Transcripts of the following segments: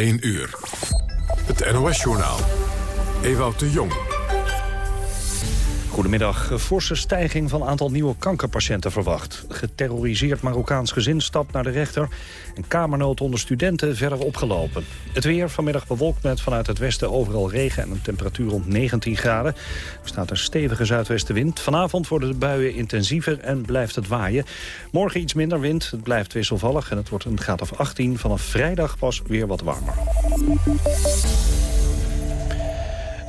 1 uur. Het NOS-journaal. Ewout de Jong. Goedemiddag. Een forse stijging van aantal nieuwe kankerpatiënten verwacht. Geterroriseerd Marokkaans gezin stapt naar de rechter... en kamernood onder studenten verder opgelopen. Het weer vanmiddag bewolkt met vanuit het westen overal regen... en een temperatuur rond 19 graden. Er staat een stevige zuidwestenwind. Vanavond worden de buien intensiever en blijft het waaien. Morgen iets minder wind, het blijft wisselvallig... en het wordt een graad of 18. Vanaf vrijdag pas weer wat warmer.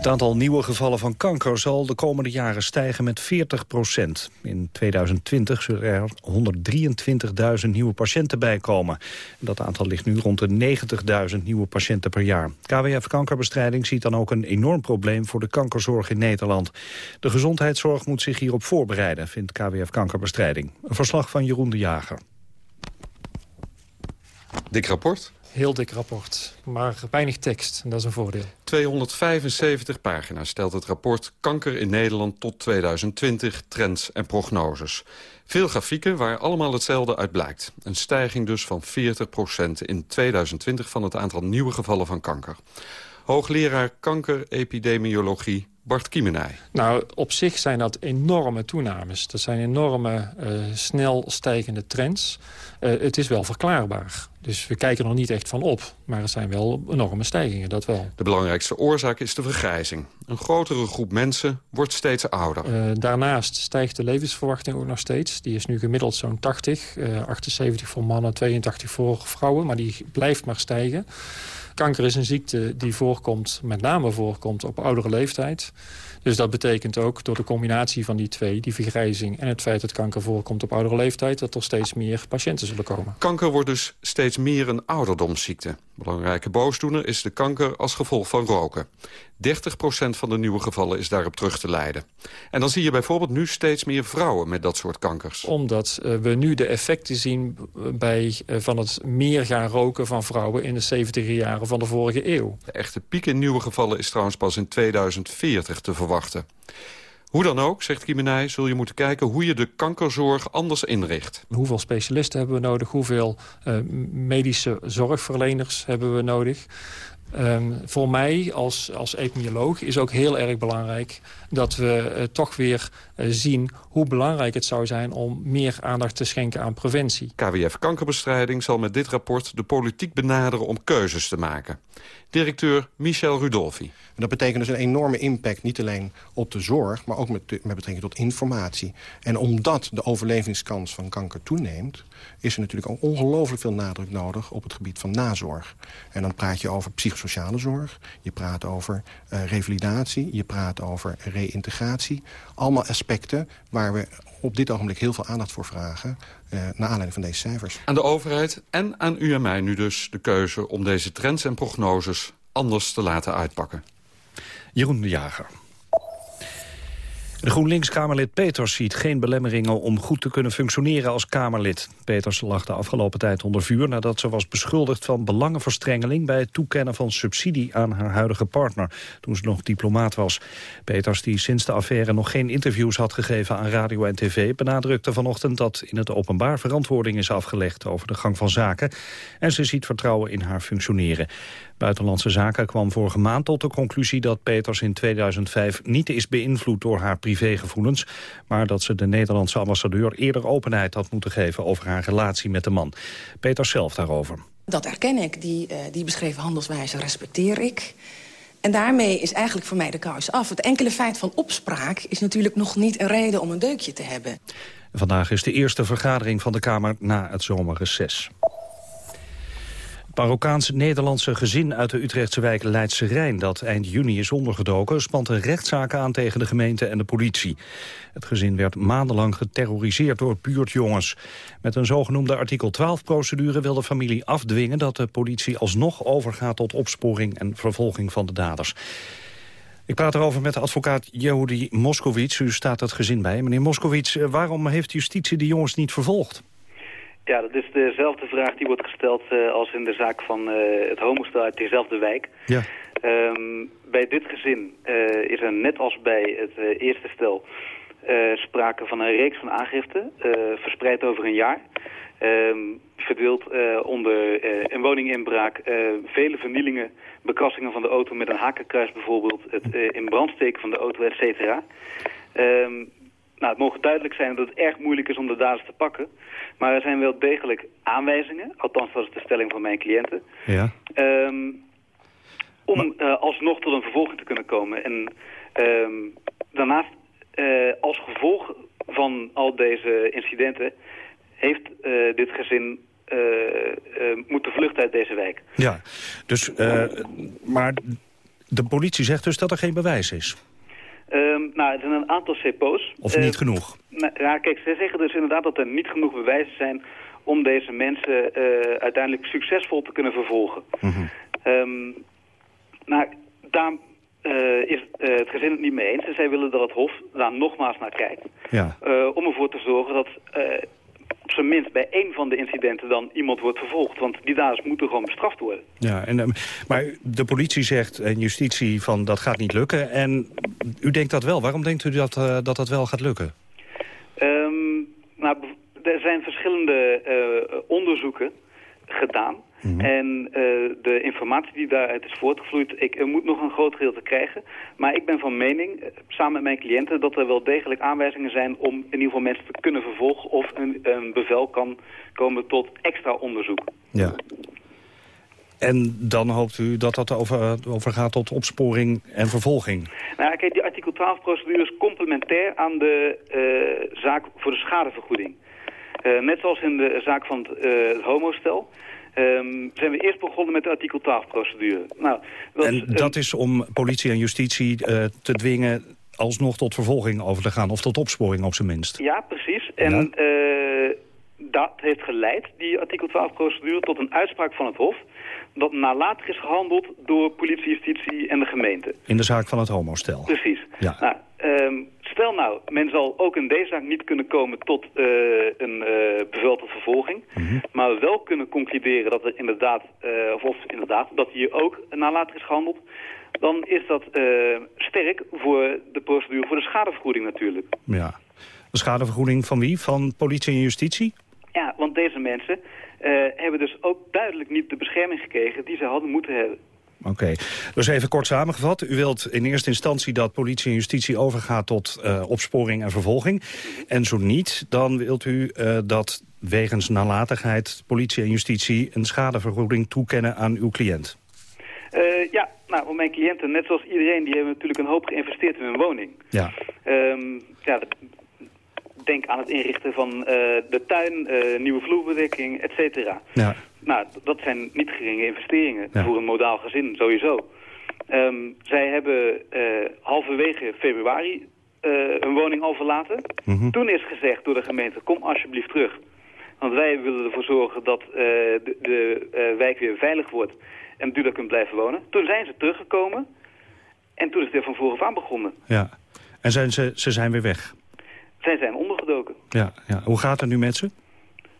Het aantal nieuwe gevallen van kanker zal de komende jaren stijgen met 40 procent. In 2020 zullen er 123.000 nieuwe patiënten bijkomen. Dat aantal ligt nu rond de 90.000 nieuwe patiënten per jaar. KWF Kankerbestrijding ziet dan ook een enorm probleem voor de kankerzorg in Nederland. De gezondheidszorg moet zich hierop voorbereiden, vindt KWF Kankerbestrijding. Een verslag van Jeroen de Jager. Dik rapport? Heel dik rapport, maar weinig tekst. En dat is een voordeel. 275 pagina's stelt het rapport Kanker in Nederland tot 2020, trends en prognoses. Veel grafieken waar allemaal hetzelfde uit blijkt. Een stijging dus van 40% in 2020 van het aantal nieuwe gevallen van kanker. Hoogleraar kankerepidemiologie Bart Kiemenij. Nou, op zich zijn dat enorme toenames. Dat zijn enorme, uh, snel stijgende trends. Uh, het is wel verklaarbaar. Dus we kijken er niet echt van op. Maar er zijn wel enorme stijgingen, dat wel. De belangrijkste oorzaak is de vergrijzing. Een grotere groep mensen wordt steeds ouder. Uh, daarnaast stijgt de levensverwachting ook nog steeds. Die is nu gemiddeld zo'n 80. 78 voor mannen, 82 voor vrouwen. Maar die blijft maar stijgen. Kanker is een ziekte die voorkomt, met name voorkomt op oudere leeftijd. Dus dat betekent ook door de combinatie van die twee, die vergrijzing... en het feit dat kanker voorkomt op oudere leeftijd... dat er steeds meer patiënten zullen komen. Kanker wordt dus steeds meer een ouderdomsziekte. Belangrijke boosdoener is de kanker als gevolg van roken. 30% van de nieuwe gevallen is daarop terug te leiden. En dan zie je bijvoorbeeld nu steeds meer vrouwen met dat soort kankers. Omdat uh, we nu de effecten zien bij, uh, van het meer gaan roken van vrouwen... in de 70 jaren van de vorige eeuw. De echte piek in nieuwe gevallen is trouwens pas in 2040 te verwachten. Hoe dan ook, zegt Kiemenij, zul je moeten kijken hoe je de kankerzorg anders inricht. Hoeveel specialisten hebben we nodig? Hoeveel uh, medische zorgverleners hebben we nodig? Um, voor mij als, als epidemioloog is ook heel erg belangrijk... dat we uh, toch weer uh, zien hoe belangrijk het zou zijn... om meer aandacht te schenken aan preventie. KWF Kankerbestrijding zal met dit rapport de politiek benaderen... om keuzes te maken. Directeur Michel Rudolfi. Dat betekent dus een enorme impact, niet alleen op de zorg... maar ook met, met betrekking tot informatie. En omdat de overlevingskans van kanker toeneemt... is er natuurlijk ook ongelooflijk veel nadruk nodig op het gebied van nazorg. En dan praat je over psychosociale zorg, je praat over uh, revalidatie... je praat over reïntegratie. Allemaal aspecten waar we op dit ogenblik heel veel aandacht voor vragen... Uh, naar aanleiding van deze cijfers. Aan de overheid en aan u en mij nu dus de keuze om deze trends en prognoses anders te laten uitpakken. Jeroen de Jager. De GroenLinks-Kamerlid Peters ziet geen belemmeringen om goed te kunnen functioneren als Kamerlid. Peters lag de afgelopen tijd onder vuur nadat ze was beschuldigd van belangenverstrengeling bij het toekennen van subsidie aan haar huidige partner, toen ze nog diplomaat was. Peters, die sinds de affaire nog geen interviews had gegeven aan radio en tv, benadrukte vanochtend dat in het openbaar verantwoording is afgelegd over de gang van zaken en ze ziet vertrouwen in haar functioneren. Buitenlandse Zaken kwam vorige maand tot de conclusie dat Peters in 2005 niet is beïnvloed door haar privégevoelens, maar dat ze de Nederlandse ambassadeur eerder openheid had moeten geven over haar relatie met de man. Peters zelf daarover. Dat erken ik, die, uh, die beschreven handelswijze respecteer ik. En daarmee is eigenlijk voor mij de kous af. Het enkele feit van opspraak is natuurlijk nog niet een reden om een deukje te hebben. Vandaag is de eerste vergadering van de Kamer na het zomerreces. Marokkaans-Nederlandse gezin uit de Utrechtse wijk Leidse Rijn... dat eind juni is ondergedoken, spant een rechtszaak aan tegen de gemeente en de politie. Het gezin werd maandenlang geterroriseerd door buurtjongens. Met een zogenoemde artikel 12-procedure wil de familie afdwingen... dat de politie alsnog overgaat tot opsporing en vervolging van de daders. Ik praat erover met de advocaat Yehudi Moskowitz. U staat het gezin bij. Meneer Moskowitz, waarom heeft justitie de jongens niet vervolgd? Ja, dat is dezelfde vraag die wordt gesteld uh, als in de zaak van uh, het homostel uit diezelfde wijk. Ja. Um, bij dit gezin uh, is er net als bij het eerste stel sprake van een reeks van aangiften, verspreid over een jaar. Ehm, verdeeld onder een woninginbraak, vele vernielingen, bekrassingen van de auto met een hakenkruis bijvoorbeeld, het in brand steken van de auto, et cetera. Ehm, nou, het mogen duidelijk zijn dat het erg moeilijk is om de daders te pakken. Maar er zijn wel degelijk aanwijzingen, althans dat is de stelling van mijn cliënten... Ja. Ehm, om uh, alsnog tot een vervolging te kunnen komen. En um, daarnaast, uh, als gevolg van al deze incidenten... heeft uh, dit gezin moeten vluchten uit deze wijk. Ja, dus, maar de politie zegt dus dat er geen bewijs is? Um, nou, er zijn een aantal CPO's. Of niet genoeg? Nou, ja, kijk, ze zeggen dus inderdaad dat er niet genoeg bewijzen zijn... om deze mensen uiteindelijk succesvol te kunnen vervolgen. Mm um, nou, daar uh, is uh, het gezin het niet mee eens. En zij willen dat het Hof daar nogmaals naar kijkt. Ja. Om ervoor te zorgen dat op zijn minst bij één van de incidenten dan iemand wordt vervolgd. Want die daders moeten gewoon bestraft worden. Ja, en, maar de politie zegt en justitie van dat gaat niet lukken. En u denkt dat wel. Waarom denkt u dat dat, dat wel gaat lukken? Um, nou, er zijn verschillende onderzoeken gedaan. Mhm. En uh, de informatie die daaruit is voortgevloeid, ik er moet nog een groot gedeelte krijgen. Maar ik ben van mening, uh, samen met mijn cliënten, dat er wel degelijk aanwijzingen zijn om in ieder geval mensen te kunnen vervolgen of een, een bevel kan komen tot extra onderzoek. Ja. En dan hoopt u dat dat over, overgaat tot opsporing en vervolging? Nou, kijk, die artikel 12-procedure is complementair aan de uh, zaak voor de schadevergoeding. Uh, net zoals in de zaak van het, het homostel um, zijn we eerst begonnen met de artikel 12-procedure. Nou, en dat is om politie en justitie te dwingen alsnog tot vervolging over te gaan... of tot opsporing op zijn minst. Ja, precies. En ja. Uh, dat heeft geleid, die artikel 12-procedure, tot een uitspraak van het Hof... dat nalatig is gehandeld door politie, justitie en de gemeente. In de zaak van het homostel. Precies. Ja. Nou, um, Stel nou, men zal ook in deze zaak niet kunnen komen tot uh, een uh, bevel tot vervolging. Mm -hmm. Maar wel kunnen concluderen dat er inderdaad, uh, of, of, inderdaad, dat hier ook nalatig is gehandeld. Dan is dat sterk voor de procedure voor de schadevergoeding natuurlijk. Ja. De schadevergoeding van wie? Van politie en justitie? Ja, want deze mensen hebben dus ook duidelijk niet de bescherming gekregen die ze hadden moeten hebben. Oké, okay. dus even kort samengevat. U wilt in eerste instantie dat politie en justitie overgaat tot uh, opsporing en vervolging. En zo niet, dan wilt u uh, dat wegens nalatigheid politie en justitie een schadevergoeding toekennen aan uw cliënt. Uh, ja, nou, mijn cliënten, net zoals iedereen, die hebben natuurlijk een hoop geïnvesteerd in hun woning. Ja. Um, ja, denk aan het inrichten van de tuin, nieuwe vloerbedekking, et cetera. Ja. Nou, dat zijn niet geringe investeringen ja. voor een modaal gezin, sowieso. Um, zij hebben uh, halverwege februari een woning al verlaten. Mm -hmm. Toen is gezegd door de gemeente, kom alsjeblieft terug. Want wij willen ervoor zorgen dat de, de wijk weer veilig wordt en daar kunt blijven wonen. Toen zijn ze teruggekomen en toen is het weer van vooraf aan begonnen. Ja, en zijn ze, ze zijn weer weg? Zij zijn ondergedoken. Ja, ja. Hoe gaat het nu met ze?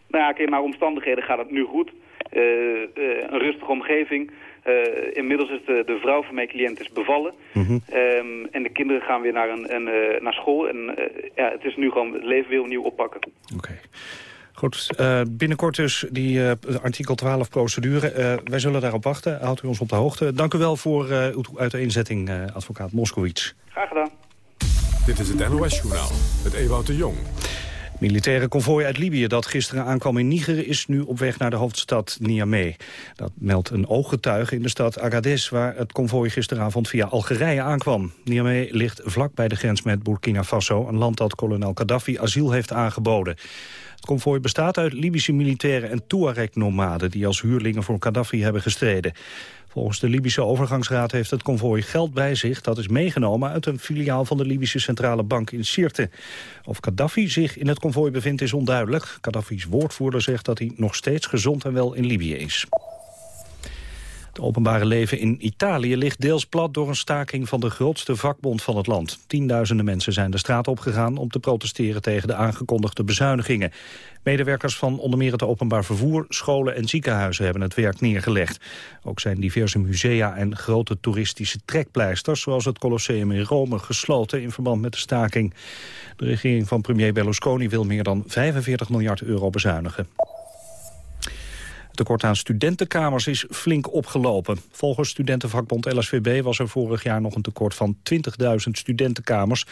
Nou ja, naar omstandigheden gaat het nu goed. Uh, uh, een rustige omgeving. Uh, inmiddels is de, de, vrouw van mijn cliënt is bevallen. Mm -hmm. um, en de kinderen gaan weer naar, een, een naar school. En ja, het is nu gewoon het leven weer opnieuw oppakken. Oké. Okay. Goed, uh, binnenkort dus die uh, artikel 12 procedure. Uh, wij zullen daarop wachten. Houdt u ons op de hoogte. Dank u wel voor uw uiteenzetting, advocaat Moskowitz. Graag gedaan. Dit is het NOS-journaal met Ewout de Jong. Militaire konvooi uit Libië dat gisteren aankwam in Niger... is nu op weg naar de hoofdstad Niamey. Dat meldt een ooggetuige in de stad Agadez... waar het konvooi gisteravond via Algerije aankwam. Niamey ligt vlak bij de grens met Burkina Faso... een land dat kolonel Gaddafi asiel heeft aangeboden. Het konvooi bestaat uit Libische militairen en Tuareg-nomaden... die als huurlingen voor Gaddafi hebben gestreden. Volgens de Libische overgangsraad heeft het konvooi geld bij zich... dat is meegenomen uit een filiaal van de Libische Centrale Bank in Sirte. Of Gaddafi zich in het konvooi bevindt is onduidelijk. Gaddafi's woordvoerder zegt dat hij nog steeds gezond en wel in Libië is. Het openbare leven in Italië ligt deels plat door een staking van de grootste vakbond van het land. Tienduizenden mensen zijn de straat opgegaan om te protesteren tegen de aangekondigde bezuinigingen. Medewerkers van onder meer het openbaar vervoer, scholen en ziekenhuizen hebben het werk neergelegd. Ook zijn diverse musea en grote toeristische trekpleisters, zoals het Colosseum in Rome, gesloten in verband met de staking. De regering van premier Berlusconi wil meer dan 45 miljard euro bezuinigen. Het tekort aan studentenkamers is flink opgelopen. Volgens studentenvakbond LSVB was er vorig jaar nog een tekort van 20.000 studentenkamers.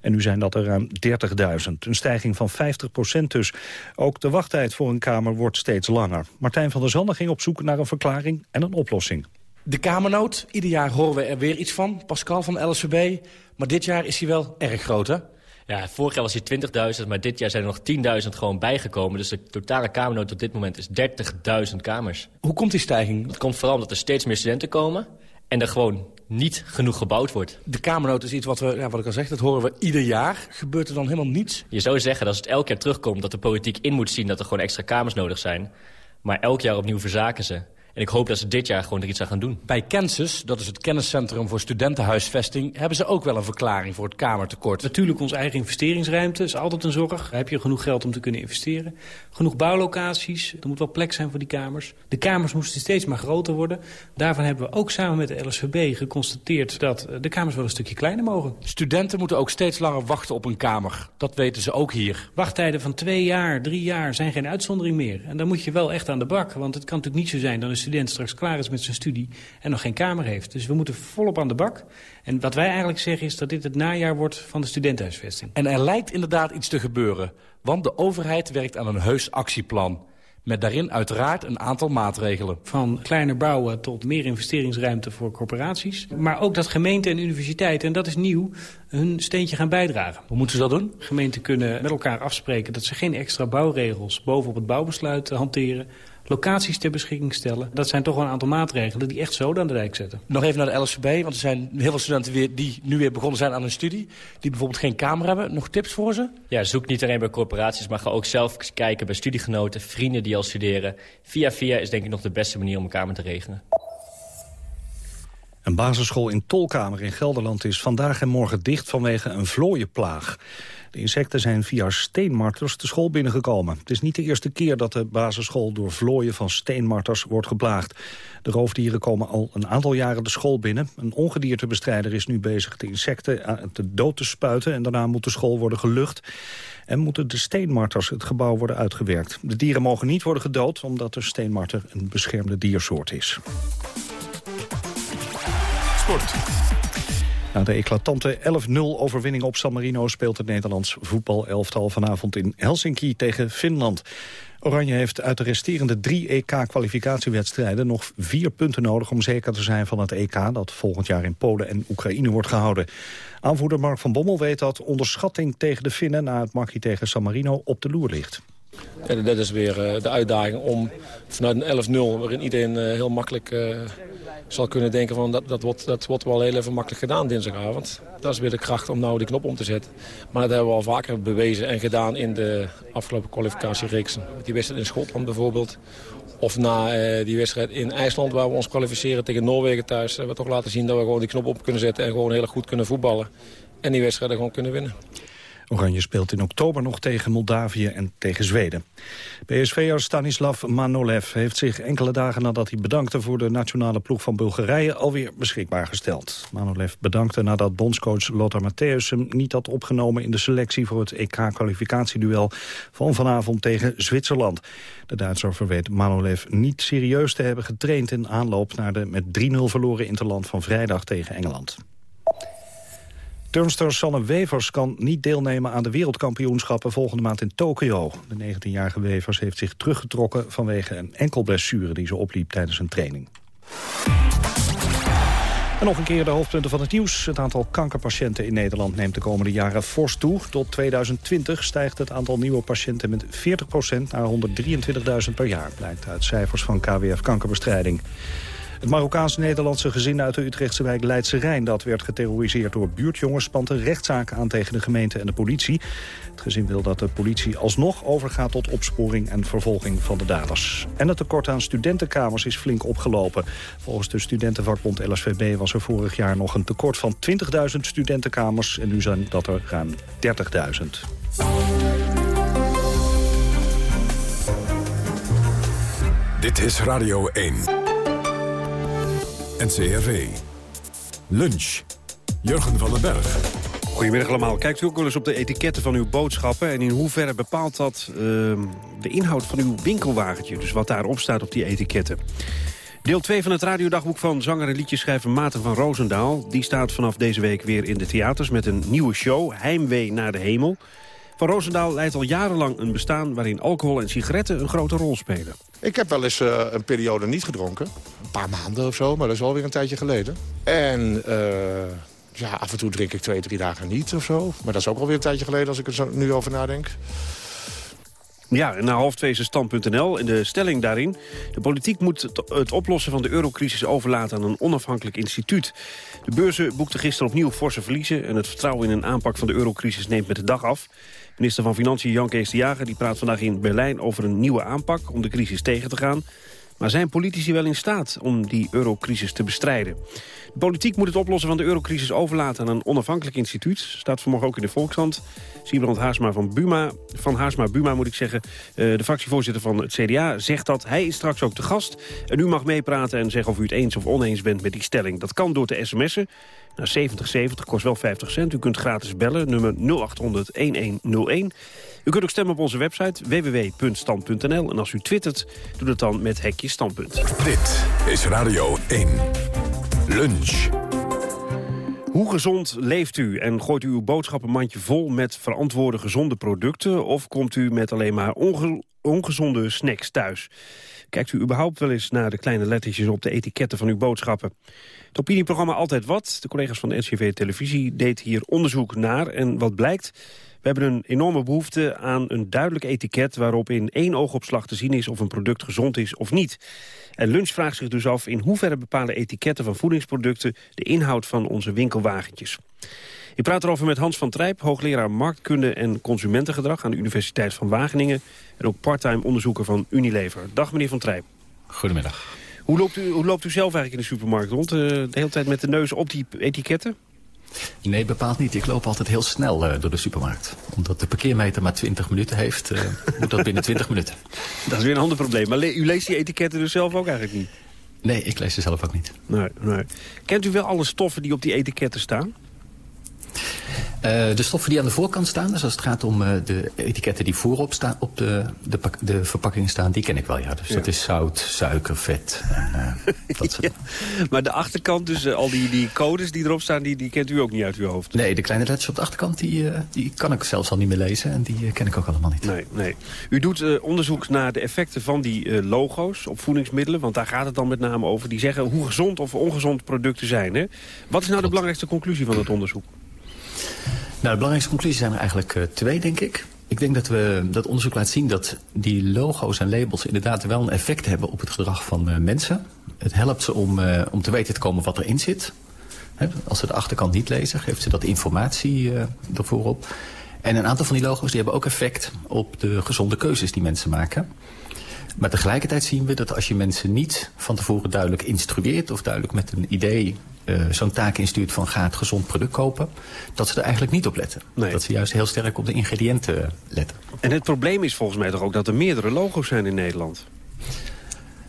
En nu zijn dat er ruim 30.000. Een stijging van 50 procent dus. Ook de wachttijd voor een kamer wordt steeds langer. Martijn van der Zanden ging op zoek naar een verklaring en een oplossing. De kamernood, ieder jaar horen we er weer iets van. Pascal van LSVB. Maar dit jaar is hij wel erg groot? Ja, vorig jaar was hij 20.000, maar dit jaar zijn er nog 10.000 gewoon bijgekomen. Dus de totale kamernood op dit moment is 30.000 kamers. Hoe komt die stijging? Het komt vooral omdat er steeds meer studenten komen en er gewoon niet genoeg gebouwd wordt. De kamernood is iets wat we, ja, wat ik al zeg, dat horen we ieder jaar. Gebeurt er dan helemaal niets? Je zou zeggen dat als het elk jaar terugkomt dat de politiek in moet zien dat er gewoon extra kamers nodig zijn. Maar elk jaar opnieuw verzaken ze. En ik hoop dat ze dit jaar gewoon er iets aan gaan doen. Bij Kansas, dat is het kenniscentrum voor studentenhuisvesting... hebben ze ook wel een verklaring voor het kamertekort. Natuurlijk onze eigen investeringsruimte is altijd een zorg. Heb je genoeg geld om te kunnen investeren? Genoeg bouwlocaties, er moet wel plek zijn voor die kamers. De kamers moesten steeds maar groter worden. Daarvan hebben we ook samen met de LSVB geconstateerd... dat de kamers wel een stukje kleiner mogen. Studenten moeten ook steeds langer wachten op een kamer. Dat weten ze ook hier. Wachttijden van twee jaar, drie jaar zijn geen uitzondering meer. En dan moet je wel echt aan de bak. Want het kan natuurlijk niet zo zijn dat een student straks klaar is met zijn studie... en nog geen kamer heeft. Dus we moeten volop aan de bak. En wat wij eigenlijk zeggen is dat dit het najaar wordt van de studentenhuisvesting. En er lijkt inderdaad iets te gebeuren. Want de overheid werkt aan een heus actieplan. Met daarin uiteraard een aantal maatregelen. Van kleiner bouwen tot meer investeringsruimte voor corporaties. Maar ook dat gemeenten en universiteiten, en dat is nieuw, hun steentje gaan bijdragen. Hoe moeten ze dat doen? Gemeenten kunnen met elkaar afspreken dat ze geen extra bouwregels bovenop het bouwbesluit hanteren locaties ter beschikking stellen. Dat zijn toch wel een aantal maatregelen die echt zoden aan de dijk zetten. Nog even naar de LSVB, want er zijn heel veel studenten weer die nu weer begonnen zijn aan hun studie. Die bijvoorbeeld geen kamer hebben. Nog tips voor ze? Ja, zoek niet alleen bij corporaties, maar ga ook zelf kijken bij studiegenoten, vrienden die al studeren. Via via is denk ik nog de beste manier om een kamer te regelen. Een basisschool in Tolkamer in Gelderland is vandaag en morgen dicht vanwege een vlooienplaag. De insecten zijn via steenmarters de school binnengekomen. Het is niet de eerste keer dat de basisschool door vlooien van steenmarters wordt geplaagd. De roofdieren komen al een aantal jaren de school binnen. Een ongediertebestrijder is nu bezig de insecten te dood te spuiten... en daarna moet de school worden gelucht. En moeten de steenmarters het gebouw worden uitgewerkt. De dieren mogen niet worden gedood omdat de steenmarter een beschermde diersoort is. Sport. Na de eclatante 11-0 overwinning op San Marino speelt het Nederlands voetbalelftal vanavond in Helsinki tegen Finland. Oranje heeft uit de resterende drie EK-kwalificatiewedstrijden nog vier punten nodig om zeker te zijn van het EK dat volgend jaar in Polen en Oekraïne wordt gehouden. Aanvoerder Mark van Bommel weet dat onderschatting tegen de Finnen na het makkie tegen San Marino op de loer ligt. Ja, dat is weer eh, de uitdaging om vanuit een 11-0, waarin iedereen eh, heel makkelijk uh, zal kunnen denken van dat, dat, wordt, dat wordt wel heel even makkelijk gedaan dinsdagavond. Dat is weer de kracht om nou die knop om te zetten. Maar dat hebben we al vaker bewezen en gedaan in de afgelopen kwalificatiereeksen. Die wedstrijd in Schotland bijvoorbeeld. Of na die wedstrijd in IJsland waar we ons kwalificeren tegen Noorwegen thuis. Hebben we toch laten zien dat we gewoon die knop op kunnen zetten en gewoon heel goed kunnen voetballen. En die wedstrijden gewoon kunnen winnen. Oranje speelt in oktober nog tegen Moldavië en tegen Zweden. PSV'er Stanislav Manolev heeft zich enkele dagen nadat hij bedankte... voor de nationale ploeg van Bulgarije alweer beschikbaar gesteld. Manolev bedankte nadat bondscoach Lothar Matthäus hem niet had opgenomen... in de selectie voor het EK-kwalificatieduel van vanavond tegen Zwitserland. De Duitser verweet Manolev niet serieus te hebben getraind... in aanloop naar de met 3-0 verloren interland van vrijdag tegen Engeland. Turnster Sanne Wevers kan niet deelnemen aan de wereldkampioenschappen volgende maand in Tokio. De 19-jarige Wevers heeft zich teruggetrokken vanwege een enkel blessure die ze opliep tijdens een training. En nog een keer de hoofdpunten van het nieuws. Het aantal kankerpatiënten in Nederland neemt de komende jaren fors toe. Tot 2020 stijgt het aantal nieuwe patiënten met 40% naar 123.000 per jaar. Blijkt uit cijfers van KWF Kankerbestrijding. Het Marokkaans-Nederlandse gezin uit de Utrechtse wijk Leidse Rijn... dat werd geterroriseerd door buurtjongens... spant een rechtszaak aan tegen de gemeente en de politie. Het gezin wil dat de politie alsnog overgaat tot opsporing... en vervolging van de daders. En het tekort aan studentenkamers is flink opgelopen. Volgens de studentenvakbond LSVB was er vorig jaar nog een tekort van 20.000 studentenkamers... en nu zijn dat er ruim 30.000. Dit is Radio 1. NCRV. Lunch. Jurgen van den Berg. Goedemiddag allemaal. Kijkt u ook wel eens op de etiketten van uw boodschappen... en in hoeverre bepaalt dat uh, de inhoud van uw winkelwagentje? Dus wat daarop staat op die etiketten. Deel 2 van het radiodagboek van zanger en liedjeschrijver Maarten van Roosendaal. Die staat vanaf deze week weer in de theaters met een nieuwe show... Heimwee naar de hemel. Van Roosendaal leidt al jarenlang een bestaan... waarin alcohol en sigaretten een grote rol spelen. Ik heb wel eens uh, een periode niet gedronken. Een paar maanden of zo, maar dat is alweer een tijdje geleden. En... Uh ja, af en toe drink ik twee, drie dagen niet of zo. Maar dat is ook alweer een tijdje geleden als ik er zo nu over nadenk. Ja, en na half twee is stand.nl. En de stelling daarin... de politiek moet het oplossen van de eurocrisis overlaten aan een onafhankelijk instituut. De beurzen boekten gisteren opnieuw forse verliezen... en het vertrouwen in een aanpak van de eurocrisis neemt met de dag af. Minister van Financiën Jan Kees de Jager die praat vandaag in Berlijn over een nieuwe aanpak... om de crisis tegen te gaan. Maar zijn politici wel in staat om die eurocrisis te bestrijden? De politiek moet het oplossen van de eurocrisis overlaten aan een onafhankelijk instituut. Staat vanmorgen ook in de Volkshand. Siebrand Haarsma van Buma, van Haarsma Buma moet ik zeggen, eh, de fractievoorzitter van het CDA, zegt dat hij is straks ook te gast. En u mag meepraten en zeggen of u het eens of oneens bent met die stelling. Dat kan door te sms'en naar 7070, kost wel 50 cent. U kunt gratis bellen, nummer 0800-1101. U kunt ook stemmen op onze website www.stand.nl. En als u twittert, doe dat dan met hekje standpunt. Dit is Radio 1. Lunch. Hoe gezond leeft u en gooit u uw boodschappenmandje vol met verantwoorde gezonde producten... of komt u met alleen maar onge ongezonde snacks thuis? Kijkt u überhaupt wel eens naar de kleine lettertjes op de etiketten van uw boodschappen? Het opinieprogramma Altijd Wat, de collega's van de NCV Televisie, deed hier onderzoek naar. En wat blijkt? We hebben een enorme behoefte aan een duidelijk etiket... waarop in één oogopslag te zien is of een product gezond is of niet. En Lunch vraagt zich dus af in hoeverre bepalen etiketten van voedingsproducten... de inhoud van onze winkelwagentjes. Ik praat erover met Hans van Trijp, hoogleraar marktkunde en consumentengedrag... aan de Universiteit van Wageningen en ook parttime onderzoeker van Unilever. Dag meneer van Trijp. Goedemiddag. Hoe loopt, u, hoe loopt u zelf eigenlijk in de supermarkt rond? Eh, de hele tijd met de neus op die etiketten? Nee, bepaald niet. Ik loop altijd heel snel uh, door de supermarkt. Omdat de parkeermeter maar 20 minuten heeft, uh, moet dat binnen 20 minuten. Dat is weer een ander probleem. Maar u leest die etiketten dus zelf ook eigenlijk niet? Nee, ik lees ze zelf ook niet. Nee, nee. Kent u wel alle stoffen die op die etiketten staan? Uh, de stoffen die aan de voorkant staan, dus als het gaat om uh, de etiketten die voorop staan, op de, de, de, verpakking staan, die ken ik wel, ja. Dus ja. dat is zout, suiker, vet en uh, dat soort... ja. Maar de achterkant, dus al die, die codes die erop staan, die, die kent u ook niet uit uw hoofd? Nee, de kleine letters op de achterkant, die, die kan ik zelfs al niet meer lezen en die ken ik ook allemaal niet. Nee, nee. U doet onderzoek naar de effecten van die logo's op voedingsmiddelen, want daar gaat het dan met name over. Die zeggen hoe gezond of ongezond producten zijn, hè? Wat is nou de belangrijkste conclusie van dat onderzoek? Nou, de belangrijkste conclusies zijn er eigenlijk uh, twee, denk ik. Ik denk dat we dat onderzoek laat zien dat die logo's en labels inderdaad wel een effect hebben op het gedrag van uh, mensen. Het helpt ze om, uh, om te weten te komen wat erin zit. Als ze de achterkant niet lezen, geeft ze dat informatie ervoor op. En een aantal van die logo's die hebben ook effect op de gezonde keuzes die mensen maken. Maar tegelijkertijd zien we dat als je mensen niet van tevoren duidelijk instrueert... of duidelijk met een idee uh, zo'n taak instuurt van ga het gezond product kopen... dat ze er eigenlijk niet op letten. Nee. Dat ze juist heel sterk op de ingrediënten letten. En het probleem is volgens mij toch ook dat er meerdere logo's zijn in Nederland?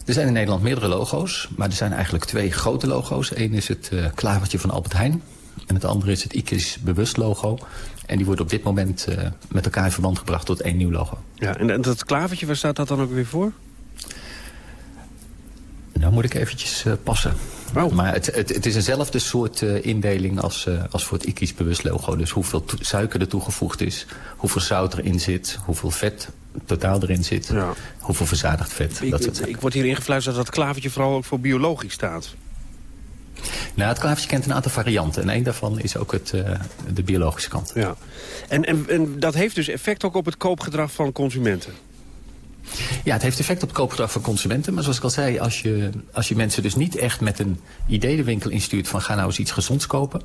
Er zijn in Nederland meerdere logo's, maar er zijn eigenlijk twee grote logo's. Eén is het uh, klavertje van Albert Heijn en het andere is het IKIS Bewust logo. En die wordt op dit moment uh, met elkaar in verband gebracht tot één nieuw logo. Ja, en, en dat klavertje, waar staat dat dan ook weer voor? Nou moet ik eventjes uh, passen. Oh. Maar het, het, het, is eenzelfde soort uh, indeling als, uh, als voor het IKIS bewust logo. Dus hoeveel suiker er toegevoegd is, hoeveel zout erin zit, hoeveel vet totaal erin zit, ja. hoeveel verzadigd vet. Ik, dat soort ik word hier ingefluisterd dat dat klavertje vooral ook voor biologisch staat. Nou, het klavertje kent een aantal varianten. En één daarvan is ook het, uh, de biologische kant. Ja. En, en, en dat heeft dus effect ook op het koopgedrag van consumenten? Ja, het heeft effect op het koopgedrag van consumenten. Maar zoals ik al zei, als je, als je mensen dus niet echt met een idee de winkel instuurt... van ga nou eens iets gezonds kopen...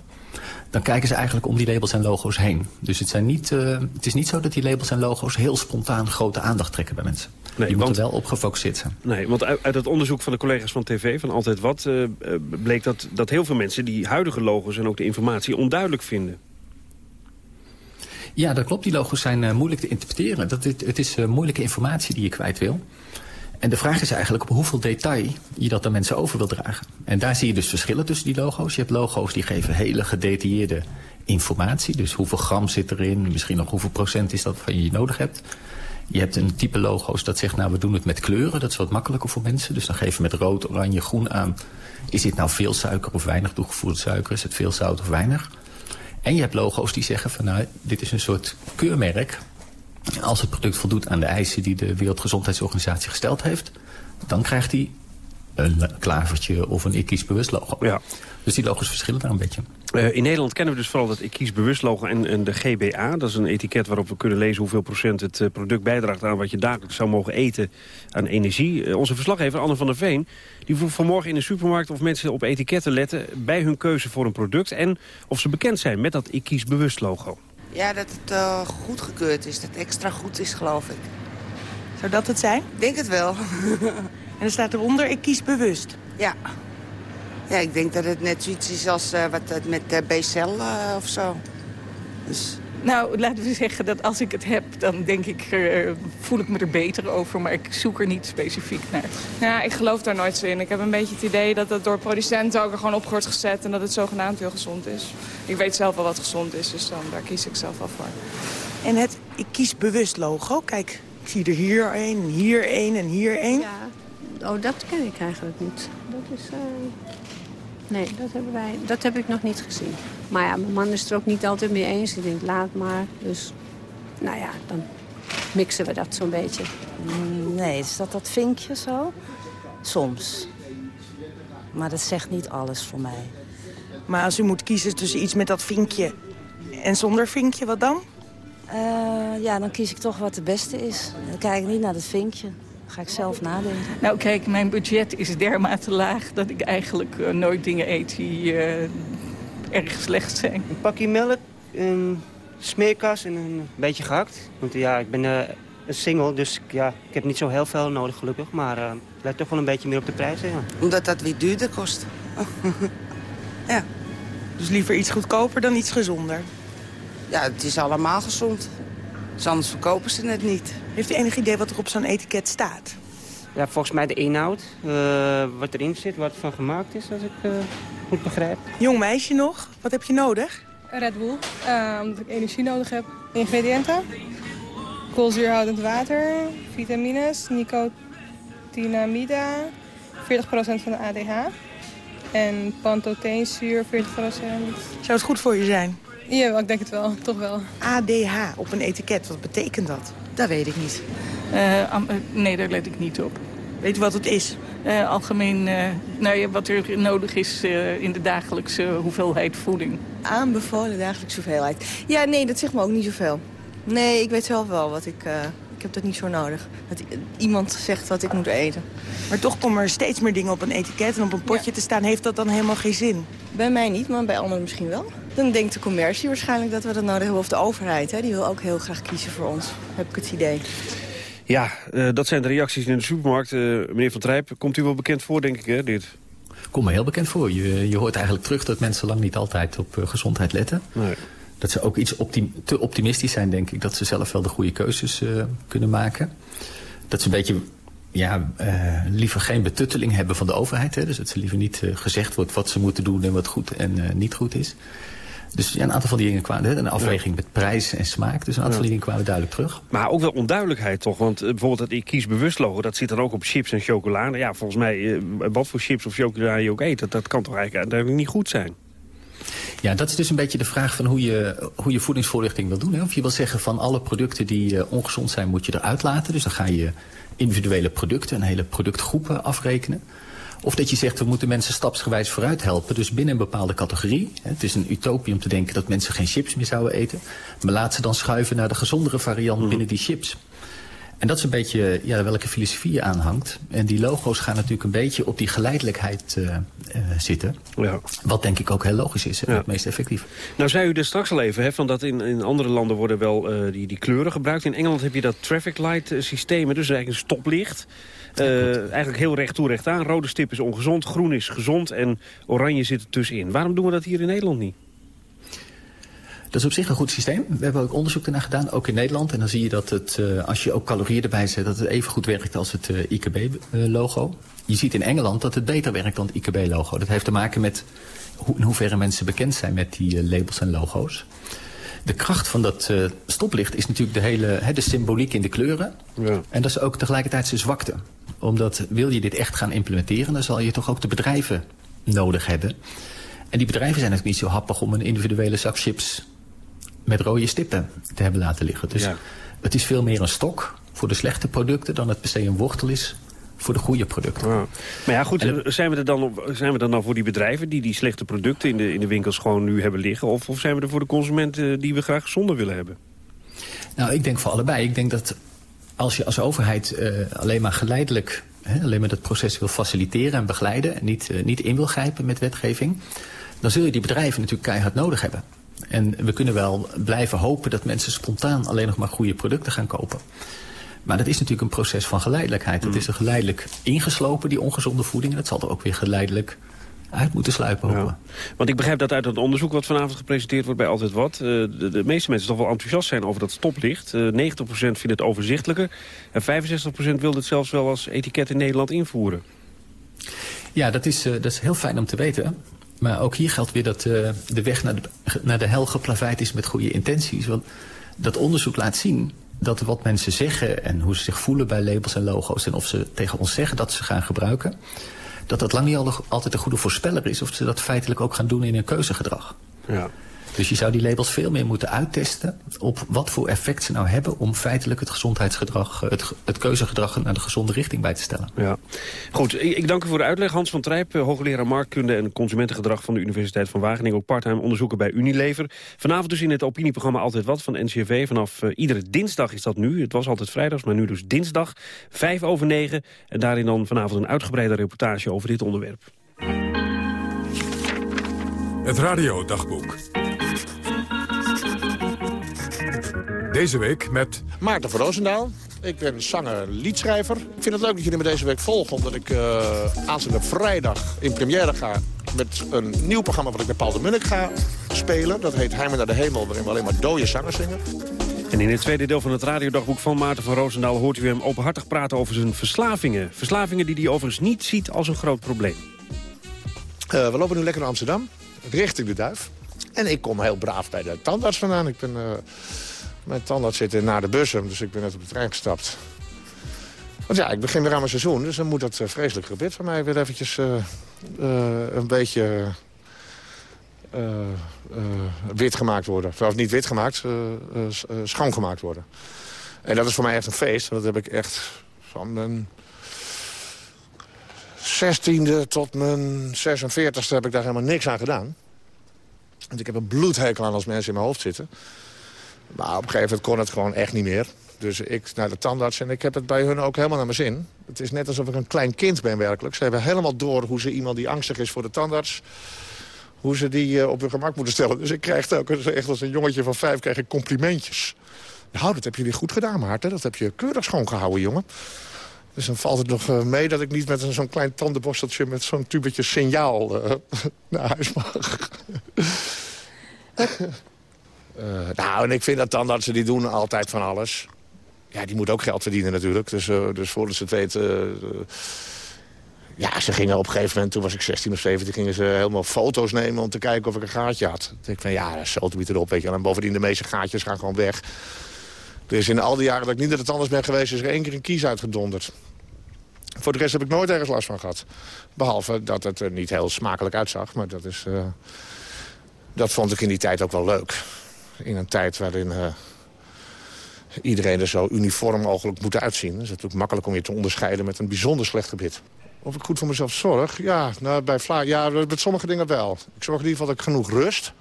dan kijken ze eigenlijk om die labels en logo's heen. Dus het, zijn niet, uh, het is niet zo dat die labels en logo's heel spontaan grote aandacht trekken bij mensen. Nee, die moeten wel op gefocust zijn. Nee, want uit, uit het onderzoek van de collega's van TV, van Altijd Wat... Uh, bleek dat, dat heel veel mensen die huidige logo's en ook de informatie onduidelijk vinden. Ja, dat klopt. Die logo's zijn uh, moeilijk te interpreteren. Dat, het, het is uh, moeilijke informatie die je kwijt wil. En de vraag is eigenlijk op hoeveel detail je dat aan mensen over wil dragen. En daar zie je dus verschillen tussen die logo's. Je hebt logo's die geven hele gedetailleerde informatie. Dus hoeveel gram zit erin, misschien nog hoeveel procent is dat van je nodig hebt. Je hebt een type logo's dat zegt, nou we doen het met kleuren. Dat is wat makkelijker voor mensen. Dus dan geven we met rood, oranje, groen aan. Is dit nou veel suiker of weinig toegevoegde suiker? Is het veel zout of weinig? En je hebt logo's die zeggen van nou, dit is een soort keurmerk. Als het product voldoet aan de eisen die de Wereldgezondheidsorganisatie gesteld heeft... dan krijgt hij een klavertje of een ik kies bewust logo. Ja. Dus die logos verschillen daar een beetje. Uh, in Nederland kennen we dus vooral dat ik kies bewust logo en, en, de GBA. Dat is een etiket waarop we kunnen lezen hoeveel procent het uh, product bijdraagt aan wat je dagelijks zou mogen eten aan energie. Uh, onze verslaggever Anne van der Veen die vroeg vanmorgen in de supermarkt of mensen op etiketten letten bij hun keuze voor een product en of ze bekend zijn met dat ik kies bewust logo. Ja, dat het goedgekeurd is, dat het extra goed is geloof ik. Zou dat het zijn? Ik denk het wel. en er staat eronder, ik kies bewust. Ja. Ja, ik denk dat het net zoiets is als uh, wat het met uh, BCL uh, of zo. Dus... Nou, laten we zeggen dat als ik het heb, dan denk ik, uh, voel ik me er beter over. Maar ik zoek er niet specifiek naar. Ja, ik geloof daar nooit zo in. Ik heb een beetje het idee dat dat door producenten ook er gewoon op wordt gezet. En dat het zogenaamd heel gezond is. Ik weet zelf wel wat gezond is, dus dan, daar kies ik zelf wel voor. En het ik kies bewust logo, kijk, ik zie er hier één, hier één en hier één. Ja, oh, dat ken ik eigenlijk niet. Dat is... Nee, dat, hebben wij, dat heb ik nog niet gezien. Maar ja, mijn man is het er ook niet altijd mee eens. Die denkt, laat maar. Dus, nou ja, dan mixen we dat zo'n beetje. Mm, nee, is dat dat vinkje zo? Soms. Maar dat zegt niet alles voor mij. Maar als u moet kiezen tussen iets met dat vinkje en zonder vinkje, wat dan? Uh, ja, dan kies ik toch wat de beste is. Dan kijk ik niet naar dat vinkje ga ik zelf nadenken. Nou kijk, mijn budget is dermate laag dat ik eigenlijk uh, nooit dingen eet die uh, erg slecht zijn. Een pakje melk, een smeerkas en een beetje gehakt. Want ja, ik ben uh, een single, dus ja, ik heb niet zo heel veel nodig gelukkig. Maar het lijkt toch wel een beetje meer op de prijzen, ja. Omdat dat weer duurder kost. ja. Dus liever iets goedkoper dan iets gezonder? Ja, het is allemaal gezond. Dus anders verkopen ze het niet. Heeft u enig idee wat er op zo'n etiket staat? Ja, volgens mij de inhoud. Uh, wat erin zit, wat van gemaakt is, als ik uh, goed begrijp. Jong meisje nog. Wat heb je nodig? Red Bull, uh, omdat ik energie nodig heb. Ingrediënten. Koolzuurhoudend water, vitamines, nicotinamida, 40% van de ADH. En pantoteenzuur, 40%. Zou het goed voor je zijn? Ja, ik denk het wel. Toch wel. ADH op een etiket, wat betekent dat? Dat weet ik niet. Uh, nee, daar let ik niet op. Weet u wat het is? Uh, algemeen, uh, nou ja, wat er nodig is in de dagelijkse hoeveelheid voeding. Aanbevolen dagelijkse hoeveelheid. Ja, nee, dat zegt me ook niet zoveel. Nee, ik weet zelf wel wat ik... ik heb dat niet zo nodig. Dat iemand zegt wat ik moet eten. Maar toch komen er steeds meer dingen op een etiket en op een potje te staan. Heeft dat dan helemaal geen zin? Bij mij niet, maar bij anderen misschien wel. Dan denkt de commercie waarschijnlijk dat we dat nodig hebben. Of de overheid, hè? die wil ook heel graag kiezen voor ons. Heb ik het idee. Ja, uh, dat zijn de reacties in de supermarkt. Uh, meneer Van Trijp, komt u wel bekend voor, denk ik, hè, dit? Komt me heel bekend voor. Je, je hoort eigenlijk terug dat mensen lang niet altijd op uh, gezondheid letten. Nee. Dat ze ook iets optim te optimistisch zijn, denk ik. Dat ze zelf wel de goede keuzes kunnen maken. Dat ze een beetje ja, liever geen betutteling hebben van de overheid. Hè? Dus dat ze liever niet gezegd wordt wat ze moeten doen en wat goed en niet goed is. Dus ja, een aantal van die dingen kwamen, een afweging met prijs en smaak. Dus een aantal van die dingen kwamen duidelijk terug. Maar ook wel onduidelijkheid toch? Want uh, bijvoorbeeld dat ik kies bewust logo, dat zit dan ook op chips en chocolade. Ja, volgens mij, uh, wat voor chips of chocolade je ook eet, dat, dat kan toch eigenlijk uiteindelijk niet goed zijn? Ja, dat is dus een beetje de vraag van hoe je, hoe je voedingsvoorlichting wil doen. Hè? Of je wil zeggen van alle producten die uh, ongezond zijn moet je eruit laten. Dus dan ga je individuele producten en hele productgroepen afrekenen. Of dat je zegt, we moeten mensen stapsgewijs vooruit helpen. Dus binnen een bepaalde categorie. Het is een utopie om te denken dat mensen geen chips meer zouden eten. Maar laat ze dan schuiven naar de gezondere variant mhm. binnen die chips. En dat is een beetje ja, welke filosofie je aanhangt. En die logo's gaan natuurlijk een beetje op die geleidelijkheid uh, uh, zitten. Ja. Wat denk ik ook heel logisch is en ja. het meest effectief. Nou zei u er straks al even, hè, van dat in, in andere landen worden wel uh, die, die kleuren gebruikt. In Engeland heb je dat traffic light systeem, dus eigenlijk een stoplicht. Eigenlijk heel recht toe, recht aan. Rode stip is ongezond, groen is gezond en oranje zit er tussenin. Waarom doen we dat hier in Nederland niet? Dat is op zich een goed systeem. We hebben ook onderzoek ernaar gedaan, ook in Nederland. En dan zie je dat het, uh, als je ook calorieën erbij zet... dat het even goed werkt als het uh, IKB-logo. je ziet in Engeland dat het beter werkt dan het IKB-logo. Dat heeft te maken met hoe, in hoeverre mensen bekend zijn met die labels en logo's. De kracht van dat stoplicht is natuurlijk de hele hè, de symboliek in de kleuren. Ja. En dat is ook tegelijkertijd zijn zwakte. Omdat wil je dit echt gaan implementeren... dan zal je toch ook de bedrijven nodig hebben. En die bedrijven zijn natuurlijk niet zo happig om een individuele zak chips met rode stippen te hebben laten liggen. Dus ja. het is veel meer een stok voor de slechte producten dan het per se een wortel is voor de goede producten. Ja. Maar ja, goed, zijn, we er dan, zijn we dan nou voor die bedrijven... die die slechte producten in de, in de winkels gewoon nu hebben liggen... Of, of zijn we er voor de consumenten die we graag gezonder willen hebben? Nou, ik denk voor allebei. Ik denk dat als je als overheid uh, alleen maar geleidelijk... Hè, alleen maar dat proces wil faciliteren en begeleiden... en niet, uh, niet in wil grijpen met wetgeving... dan zul je die bedrijven natuurlijk keihard nodig hebben. En we kunnen wel blijven hopen dat mensen spontaan alleen nog maar goede producten gaan kopen. Maar dat is natuurlijk een proces van geleidelijkheid. Het is er geleidelijk ingeslopen, die ongezonde voeding. En dat zal er ook weer geleidelijk uit moeten sluipen. Ja. Want ik begrijp dat uit het onderzoek wat vanavond gepresenteerd wordt bij Altijd Wat... Uh, de, de, meeste mensen toch wel enthousiast zijn over dat stoplicht. Uh, 90% vindt het overzichtelijker. En 65% wil het zelfs wel als etiket in Nederland invoeren. Ja, dat is, uh, dat is heel fijn om te weten. Maar ook hier geldt weer dat uh, de weg naar de, naar de hel geplaveid is met goede intenties. Want dat onderzoek laat zien dat wat mensen zeggen en hoe ze zich voelen bij labels en logo's... en of ze tegen ons zeggen dat ze gaan gebruiken... dat dat lang niet altijd een goede voorspeller is... of ze dat feitelijk ook gaan doen in hun keuzegedrag. Ja. Dus je zou die labels veel meer moeten uittesten... op wat voor effect ze nou hebben om feitelijk het gezondheidsgedrag... het, het keuzegedrag naar de gezonde richting bij te stellen. Ja. Goed, ik, ik dank u voor de uitleg. Hans van Trijp, eh, hoogleraar marktkunde en consumentengedrag... van de Universiteit van Wageningen, ook parttime onderzoeker bij Unilever. Vanavond dus in het opinieprogramma Altijd Wat van NCRV. Vanaf uh, iedere dinsdag is dat nu. Het was altijd vrijdags, maar nu dus dinsdag. Vijf over negen. En daarin dan vanavond een uitgebreide reportage over dit onderwerp. Het radiodagboek. Deze week met... Maarten van Roosendaal. Ik ben zanger, liedschrijver. Ik vind het leuk dat jullie me deze week volgen... omdat ik uh, aanstaande vrijdag in première ga... met een nieuw programma wat ik met Paul de Munnik ga spelen. Dat heet Heimen naar de Hemel, waarin we alleen maar dode zangers zingen. En in het tweede deel van het radiodagboek van Maarten van Roosendaal... hoort u hem openhartig praten over zijn verslavingen. Verslavingen die hij overigens niet ziet als een groot probleem. Uh, we lopen nu lekker naar Amsterdam, richting de Duif. En ik kom heel braaf bij de tandarts vandaan. Ik ben... Uh, mijn tandarts zit naar de bussen, dus ik ben net op de trein gestapt. Want ja, ik begin weer aan mijn seizoen, dus dan moet dat uh, vreselijk gebit van mij weer eventjes uh, uh, een beetje wit gemaakt worden. Of niet wit gemaakt, schoongemaakt worden. En dat is voor mij echt een feest, want dat heb ik echt van mijn 16e tot mijn 46e heb ik daar helemaal niks aan gedaan. Want ik heb een bloedhekel aan als mensen in mijn hoofd zitten. Maar op een gegeven moment kon het gewoon echt niet meer. Dus ik naar de tandarts en ik heb het bij hun ook helemaal naar mijn zin. Het is net alsof ik een klein kind ben werkelijk. Ze hebben helemaal door hoe ze iemand die angstig is voor de tandarts... hoe ze die uh, op hun gemak moeten stellen. Dus ik krijg ook echt als een jongetje van vijf krijg ik complimentjes. Nou, dat heb jullie goed gedaan, Maarten. Dat heb je keurig schoongehouden, jongen. Dus dan valt het nog uh, mee dat ik niet met zo'n klein tandenborsteltje... met zo'n tubetje signaal uh, naar huis mag. Uh, nou, en ik vind dat tandartsen die doen altijd van alles. Ja, die moeten ook geld verdienen natuurlijk. Dus, uh, dus voordat ze het weten... Uh, ja, ze gingen op een gegeven moment, toen was ik 16 of 17... gingen ze helemaal foto's nemen om te kijken of ik een gaatje had. Toen ik van, ja, zo te erop, weet je. En bovendien, de meeste gaatjes gaan gewoon weg. Dus in al die jaren dat ik niet naar het tandarts ben geweest... is er één keer een kies uitgedonderd. Voor de rest heb ik nooit ergens last van gehad. Behalve dat het er niet heel smakelijk uitzag. Maar dat is... dat vond ik in die tijd ook wel leuk in een tijd waarin uh, iedereen er zo uniform mogelijk moet uitzien. Het is natuurlijk makkelijk om je te onderscheiden met een bijzonder slecht gebit. Of ik goed voor mezelf zorg? Ja, nou, bij Vla ja, met sommige dingen wel. Ik zorg in ieder geval dat ik genoeg rust.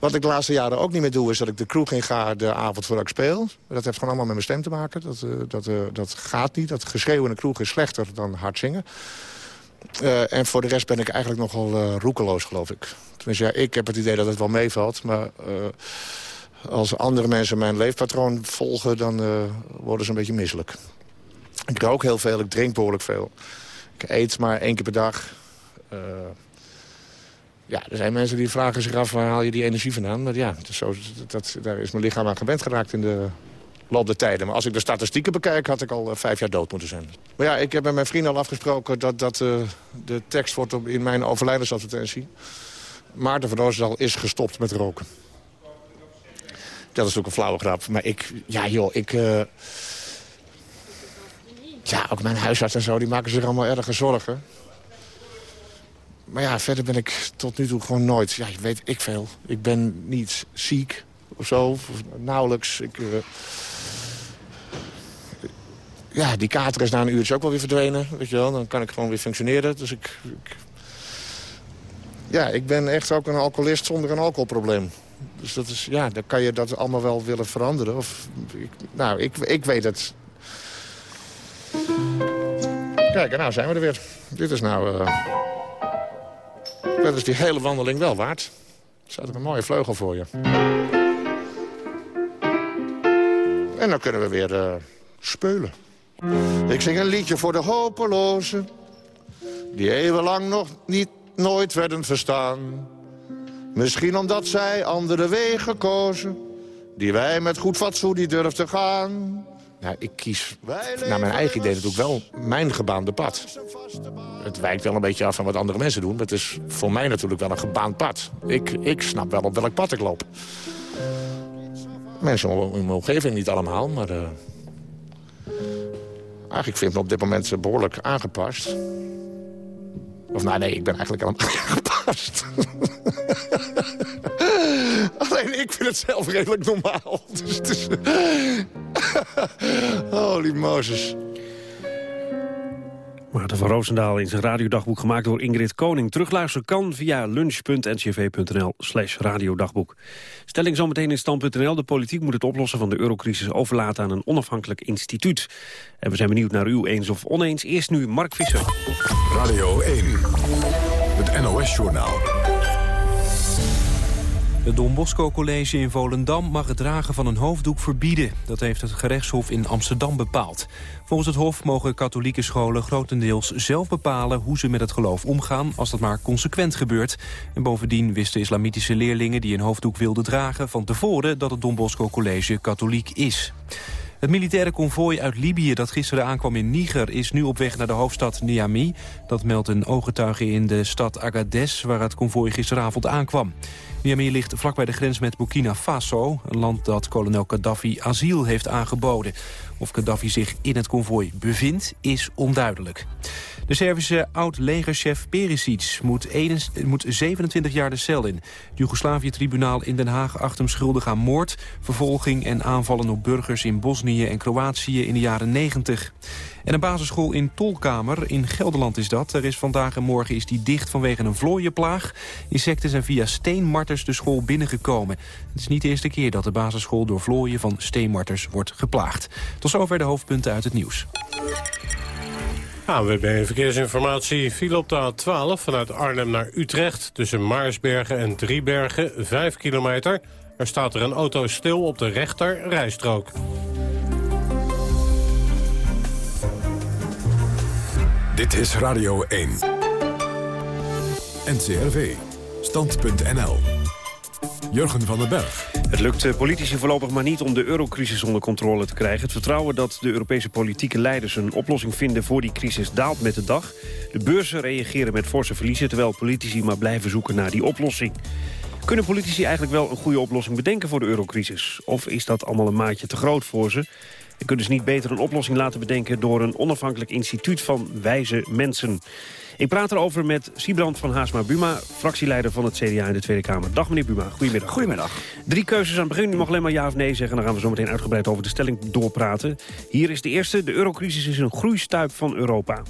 Wat ik de laatste jaren ook niet meer doe, is dat ik de kroeg in ga de avond voordat ik speel. Dat heeft gewoon allemaal met mijn stem te maken. Dat, uh, dat, uh, dat gaat niet. Dat geschreeuw in de kroeg is slechter dan hard zingen. Uh, en voor de rest ben ik eigenlijk nogal uh, roekeloos, geloof ik. Tenminste, ja, ik heb het idee dat het wel meevalt. Maar uh, als andere mensen mijn leefpatroon volgen... dan worden ze een beetje misselijk. Ik rook heel veel, ik drink behoorlijk veel. Ik eet maar één keer per dag. ja, er zijn mensen die vragen zich af... waar haal je die energie vandaan? Maar ja, zo, dat, daar is mijn lichaam aan gewend geraakt in de loop der tijden. Maar als ik de statistieken bekijk, had ik al uh, vijf jaar dood moeten zijn. Maar ja, ik heb met mijn vrienden al afgesproken dat, dat uh, de tekst wordt op, in mijn overlijdensadvertentie. Maarten van Roosendaal is gestopt met roken. Dat is ook een flauwe grap. Maar ik, ja joh, ik... eh, ja, ook mijn huisarts en zo, die maken zich allemaal erge zorgen. Maar ja, verder ben ik tot nu toe gewoon nooit... Ja, weet ik veel. Ik ben niet ziek of zo, nauwelijks. Ik, eh, ja, die kater is na een uurtje ook wel weer verdwenen. Weet je wel, dan kan ik gewoon weer functioneren. Dus ik. Ja, ik ben echt ook een alcoholist zonder een alcoholprobleem. Dus dat is, ja, dan kan je dat allemaal wel willen veranderen. Of, nou, ik, ik weet het. Kijk, en nou zijn we er weer. Dit is nou... eh dat is die hele wandeling wel waard. Er staat een mooie vleugel voor je. En dan kunnen we weer eh, speulen. Ik zing een liedje voor de hopelozen... die eeuwenlang nog niet nooit werden verstaan. Misschien omdat zij andere wegen kozen... die wij met goed fatsoen niet durfden gaan. Nou, ik kies naar mijn eigen idee natuurlijk wel mijn gebaande pad. Het wijkt wel een beetje af van wat andere mensen doen... maar het is voor mij natuurlijk wel een gebaand pad. Ik, ik snap wel op welk pad ik loop. Mensen in mijn omgeving niet allemaal, maar... eh, Eigenlijk vind ik me op dit moment eh, behoorlijk aangepast. Of nou, nee, ik ben eigenlijk helemaal aangepast. Alleen ik vind het zelf redelijk normaal. Dus. Holy Moses. Maarten van Roosendaal in zijn radiodagboek gemaakt door Ingrid Koning. Terugluisteren kan via lunch.ncv.nl slash radiodagboek. Stelling zometeen in stand.nl. De politiek moet het oplossen van de eurocrisis overlaten aan een onafhankelijk instituut. En we zijn benieuwd naar u eens of oneens. Eerst nu Mark Visser. Radio 1, het NOS-journaal. Het Don Bosco College in Volendam mag het dragen van een hoofddoek verbieden. Dat heeft het gerechtshof in Amsterdam bepaald. Volgens het hof mogen katholieke scholen grotendeels zelf bepalen... hoe ze met het geloof omgaan als dat maar consequent gebeurt. En bovendien wisten islamitische leerlingen die een hoofddoek wilden dragen... van tevoren dat het Don Bosco College katholiek is. Het militaire konvooi uit Libië dat gisteren aankwam in Niger... is nu op weg naar de hoofdstad Niamey. Dat meldt een ooggetuige in de stad Agadez... waar het konvooi gisteravond aankwam. Niamey ligt vlakbij de grens met Burkina Faso... een land dat kolonel Gaddafi asiel heeft aangeboden. Of Gaddafi zich in het konvooi bevindt, is onduidelijk. De Servische oud-legerchef Perisic moet, 21 moet 27 jaar de cel in. Het Joegoslavië-tribunaal in Den Haag acht hem schuldig aan moord... vervolging en aanvallen op burgers in Bosnië en Kroatië in de jaren 90. En een basisschool in Tolkamer, in Gelderland is dat. Er is vandaag en morgen is die dicht vanwege een vlooienplaag. Insecten zijn via steenmarters de school binnengekomen. Het is niet de eerste keer dat de basisschool door vlooien van steenmarters wordt geplaagd. Tot zover de hoofdpunten uit het nieuws. ANWB Verkeersinformatie viel op de A12 vanuit Arnhem naar Utrecht... tussen Maarsbergen en Driebergen, 5 kilometer. Er staat er een auto stil op de rechter rijstrook. Dit is Radio 1. NCRV. Stand.nl. Jurgen van den Berg. Het lukt eh, politici voorlopig maar niet om de eurocrisis onder controle te krijgen. Het vertrouwen dat de Europese politieke leiders een oplossing vinden voor die crisis daalt met de dag. De beurzen reageren met forse verliezen, terwijl politici maar blijven zoeken naar die oplossing. Kunnen politici eigenlijk wel een goede oplossing bedenken voor de eurocrisis? Of is dat allemaal een maatje te groot voor ze? En kunnen ze niet beter een oplossing laten bedenken... door een onafhankelijk instituut van wijze mensen? Ik praat erover met Siebrand van Haasma-Buma... fractieleider van het CDA in de Tweede Kamer. Dag meneer Buma, goedemiddag. Goedemiddag. Drie keuzes aan het begin. U mag alleen maar ja of nee zeggen. Dan gaan we zo meteen uitgebreid over de stelling doorpraten. Hier is de eerste. De eurocrisis is een groeistuip van Europa.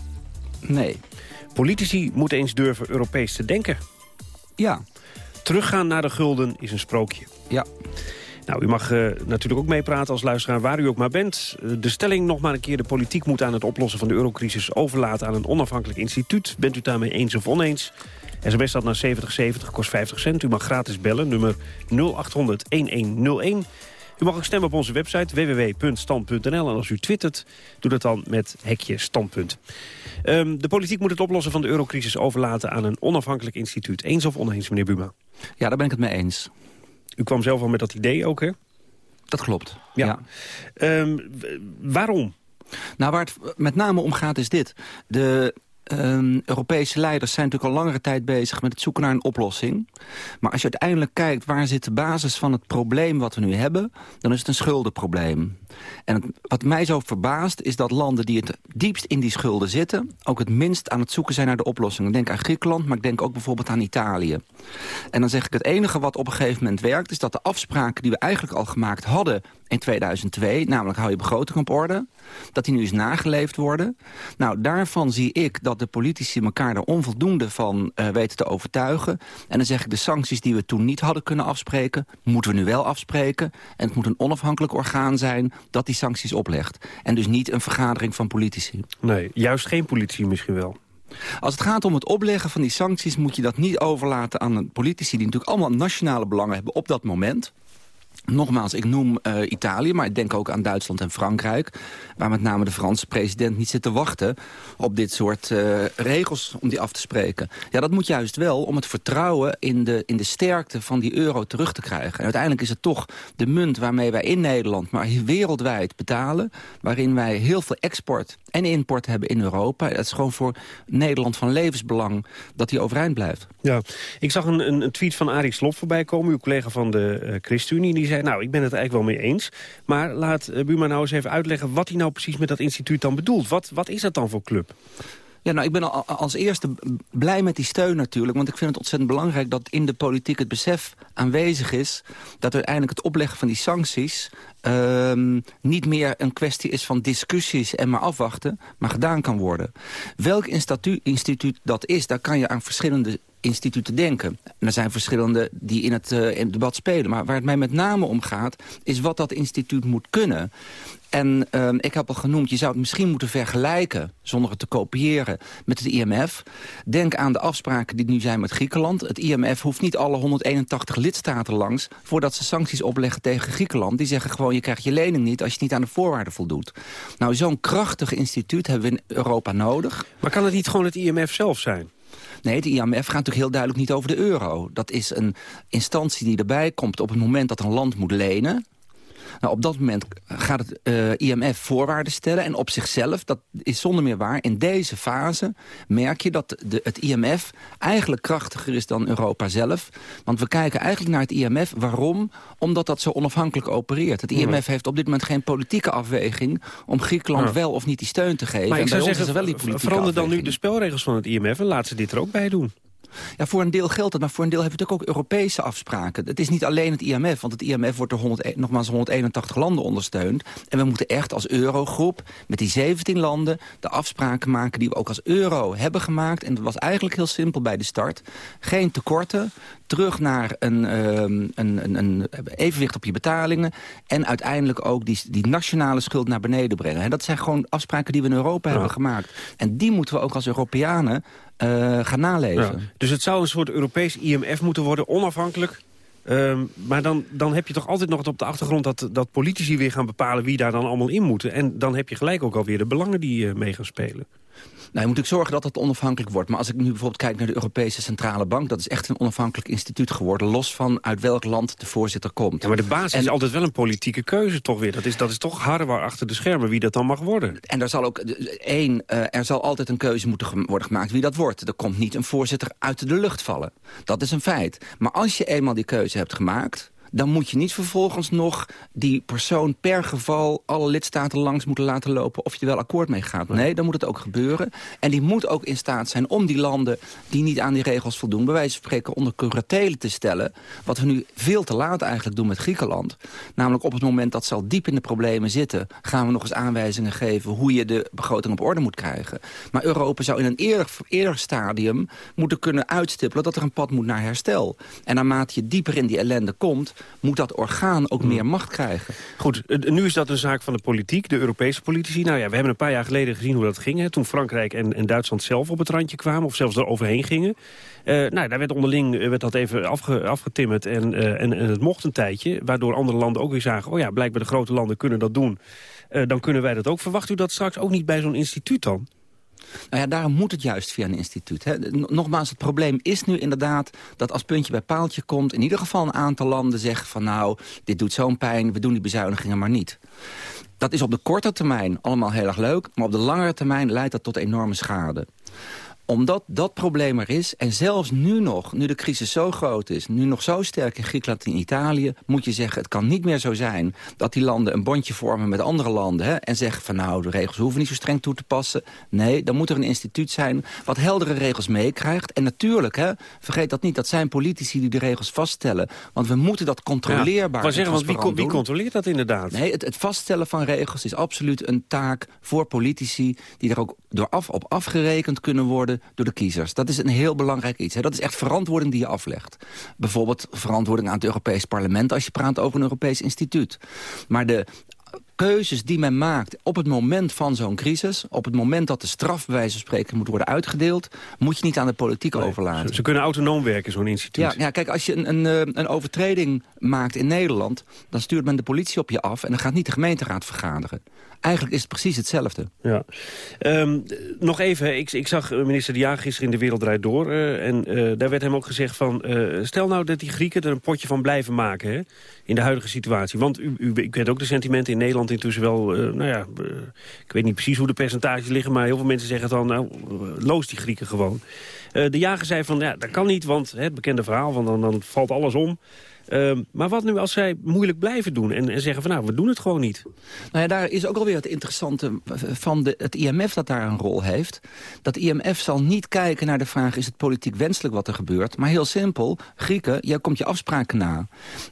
Nee. Politici moeten eens durven Europees te denken. Ja. Teruggaan naar de gulden is een sprookje. Ja. Nou, u mag uh, natuurlijk ook meepraten als luisteraar waar u ook maar bent. Uh, de stelling nog maar een keer, de politiek moet aan het oplossen van de eurocrisis overlaten aan een onafhankelijk instituut. Bent u daarmee eens of oneens? SMS staat naar 7070, kost 50 cent. U mag gratis bellen, nummer 0800-1101. U mag ook stemmen op onze website www.stand.nl. En als u twittert, doe dat dan met hekje standpunt. Um, de politiek moet het oplossen van de eurocrisis overlaten aan een onafhankelijk instituut. Eens of oneens, meneer Buma? Ja, daar ben ik het mee eens. U kwam zelf al met dat idee ook, hè? Dat klopt, ja. ja. Um, waarom? Nou, waar het met name om gaat is dit. De ehm, Europese leiders zijn natuurlijk al langere tijd bezig met het zoeken naar een oplossing. Maar als je uiteindelijk kijkt waar zit de basis van het probleem wat we nu hebben... dan is het een schuldenprobleem. En wat mij zo verbaast is dat landen die het diepst in die schulden zitten... ook het minst aan het zoeken zijn naar de oplossing. Ik denk aan Griekenland, maar ik denk ook bijvoorbeeld aan Italië. En dan zeg ik het enige wat op een gegeven moment werkt... is dat de afspraken die we eigenlijk al gemaakt hadden in 2002... namelijk hou je begroting op orde, dat die nu eens nageleefd worden. Nou, daarvan zie ik dat de politici elkaar er onvoldoende van uh, weten te overtuigen. En dan zeg ik, de sancties die we toen niet hadden kunnen afspreken... moeten we nu wel afspreken. En het moet een onafhankelijk orgaan zijn dat die sancties oplegt. En dus niet een vergadering van politici. Nee, juist geen politici misschien wel. Als het gaat om het opleggen van die sancties... moet je dat niet overlaten aan politici... die natuurlijk allemaal nationale belangen hebben op dat moment. Nogmaals, ik noem uh, Italië, maar ik denk ook aan Duitsland en Frankrijk... waar met name de Franse president niet zit te wachten... op dit soort uh, regels om die af te spreken. Ja, dat moet juist wel om het vertrouwen in de, in de sterkte van die euro terug te krijgen. En uiteindelijk is het toch de munt waarmee wij in Nederland... maar wereldwijd betalen, waarin wij heel veel export en import hebben in Europa. Het is gewoon voor Nederland van levensbelang dat die overeind blijft. Ja, ik zag een, een, tweet van Arie Slob voorbij komen, uw collega van de uh, ChristenUnie. Die zei, nou, ik ben het eigenlijk wel mee eens. Maar laat uh, Buma nou eens even uitleggen wat hij nou precies met dat instituut dan bedoelt. Wat, wat is dat dan voor club? Ja, nou, ik ben als eerste blij met die steun natuurlijk. Want ik vind het ontzettend belangrijk dat in de politiek het besef aanwezig is... dat uiteindelijk het opleggen van die sancties... Um, niet meer een kwestie is van discussies en maar afwachten... maar gedaan kan worden. Welk instituut dat is, daar kan je aan verschillende instituten denken. En er zijn verschillende die in het, uh, in het debat spelen. Maar waar het mij met name om gaat, is wat dat instituut moet kunnen. En uh, ik heb al genoemd, je zou het misschien moeten vergelijken... zonder het te kopiëren, met het IMF. Denk aan de afspraken die nu zijn met Griekenland. Het IMF hoeft niet alle 181 lidstaten langs... voordat ze sancties opleggen tegen Griekenland. Die zeggen gewoon, je krijgt je lening niet... als je niet aan de voorwaarden voldoet. Nou, zo'n krachtig instituut hebben we in Europa nodig. Maar kan het niet gewoon het IMF zelf zijn? Nee, het IMF gaat natuurlijk heel duidelijk niet over de euro. Dat is een instantie die erbij komt op het moment dat een land moet lenen. Nou, op dat moment gaat het uh, IMF voorwaarden stellen. En op zichzelf, dat is zonder meer waar... in deze fase merk je dat de, het IMF eigenlijk krachtiger is dan Europa zelf. Want we kijken eigenlijk naar het IMF. Waarom? Omdat dat zo onafhankelijk opereert. Het IMF heeft op dit moment geen politieke afweging... om Griekenland wel of niet die steun te geven. Maar ik en zou bij zeggen, er wel die politieke verander dan nu de spelregels van het IMF... en laat ze dit er ook bij doen. Ja, voor een deel geldt het, maar voor een deel hebben we natuurlijk ook Europese afspraken. Het is niet alleen het IMF, want het IMF wordt door 100, nogmaals 181 landen ondersteund. En we moeten echt als eurogroep met die 17 landen de afspraken maken die we ook als euro hebben gemaakt. En dat was eigenlijk heel simpel bij de start. Geen tekorten, terug naar een, um, een, een, een, evenwicht op je betalingen... en uiteindelijk ook die, die nationale schuld naar beneden brengen. En dat zijn gewoon afspraken die we in Europa ja. hebben gemaakt. En die moeten we ook als Europeanen uh, gaan naleven. Dus het zou een soort Europees IMF moeten worden, onafhankelijk... Um, maar dan, dan heb je toch altijd nog op de achtergrond dat, dat politici weer gaan bepalen wie daar dan allemaal in moeten. En dan heb je gelijk ook alweer de belangen die uh, mee gaan spelen. Nou, je moet natuurlijk zorgen dat het onafhankelijk wordt. Maar als ik nu bijvoorbeeld kijk naar de Europese Centrale Bank... dat is echt een onafhankelijk instituut geworden... los van uit welk land de voorzitter komt. Ja, maar de basis en, is altijd wel een politieke keuze toch weer. Dat is, dat is toch harder achter de schermen wie dat dan mag worden. En er zal ook één, uh, er zal altijd een keuze moeten worden gemaakt wie dat wordt. Er komt niet een voorzitter uit de lucht vallen. Dat is een feit. Maar als je eenmaal die keuze hebt gemaakt dan moet je niet vervolgens nog die persoon per geval alle lidstaten langs moeten laten lopen of je er wel akkoord mee gaat. Nee, dan moet het ook gebeuren. En die moet ook in staat zijn om die landen die niet aan die regels voldoen, bij wijze van spreken onder curatele te stellen. Wat we nu veel te laat eigenlijk doen met Griekenland. Namelijk op het moment dat ze al diep in de problemen zitten, gaan we nog eens aanwijzingen geven hoe je de begroting op orde moet krijgen. Maar Europa zou in een eerder, eerder stadium moeten kunnen uitstippelen dat er een pad moet naar herstel. En naarmate je dieper in die ellende komt, moet dat orgaan ook meer macht krijgen. Goed, nu is dat een zaak van de politiek, de Europese politici. Nou ja, we hebben een paar jaar geleden gezien hoe dat ging. Hè, toen Frankrijk en, en Duitsland zelf op het randje kwamen... of zelfs er overheen gingen. Uh, nou, daar werd onderling werd dat even afge, afgetimmerd en, uh, en, en het mocht een tijdje. Waardoor andere landen ook weer zagen... oh ja, blijkbaar de grote landen kunnen dat doen. Uh, dan kunnen wij dat ook. Verwacht u dat straks ook niet bij zo'n instituut dan? Nou ja, daarom moet het juist via een instituut. Hè. Nogmaals, het probleem is nu inderdaad dat als puntje bij paaltje komt... in ieder geval een aantal landen zeggen van nou, dit doet zo'n pijn... we doen die bezuinigingen maar niet. Dat is op de korte termijn allemaal heel erg leuk... maar op de langere termijn leidt dat tot enorme schade. Omdat dat probleem er is. En zelfs nu nog, nu de crisis zo groot is... nu nog zo sterk in Griekenland en Italië... moet je zeggen, het kan niet meer zo zijn... dat die landen een bondje vormen met andere landen... Hè, en zeggen van nou, de regels hoeven niet zo streng toe te passen. Nee, dan moet er een instituut zijn... wat heldere regels meekrijgt. En natuurlijk, hè, vergeet dat niet, dat zijn politici die de regels vaststellen. Want we moeten dat controleerbaar... Ja, maar zeggen, want wie, wie controleert dat inderdaad? Nee, het, het, vaststellen van regels is absoluut een taak voor politici... die er ook door af, op afgerekend kunnen worden door de kiezers. Dat is een heel belangrijk iets. Hè. Dat is echt verantwoording die je aflegt. Bijvoorbeeld verantwoording aan het Europees Parlement... als je praat over een Europees instituut. Maar de keuzes die men maakt op het moment van zo'n crisis... op het moment dat de straf bij wijze van spreken moet worden uitgedeeld... moet je niet aan de politiek overlaten. Ze, kunnen autonoom werken, zo'n instituut. Ja, ja, kijk, als je een, een, eh, een overtreding maakt in Nederland... dan stuurt men de politie op je af en dan gaat niet de gemeenteraad vergaderen. Eigenlijk is het precies hetzelfde. Ja. Um, nog even, ik, ik zag minister De Jager gisteren in de Wereld Draait Door... Uh, en uh, daar werd hem ook gezegd van... Stel nou dat die Grieken er een potje van blijven maken... Hè, in de huidige situatie. Want u, u, u kent ook de sentimenten in Nederland intussen wel... nou ja, ik weet niet precies hoe de percentages liggen... maar heel veel mensen zeggen dan, nou, loos die Grieken gewoon. de Jager zei van, ja, dat kan niet, want hè, het bekende verhaal... van dan, dan valt alles om... Uh, maar wat nu als zij moeilijk blijven doen en, en, zeggen van nou, we doen het gewoon niet? Nou ja, daar is ook alweer het interessante van de, het IMF dat daar een rol heeft. Dat IMF zal niet kijken naar de vraag is het politiek wenselijk wat er gebeurt. Maar heel simpel, Grieken, jij komt je afspraken na.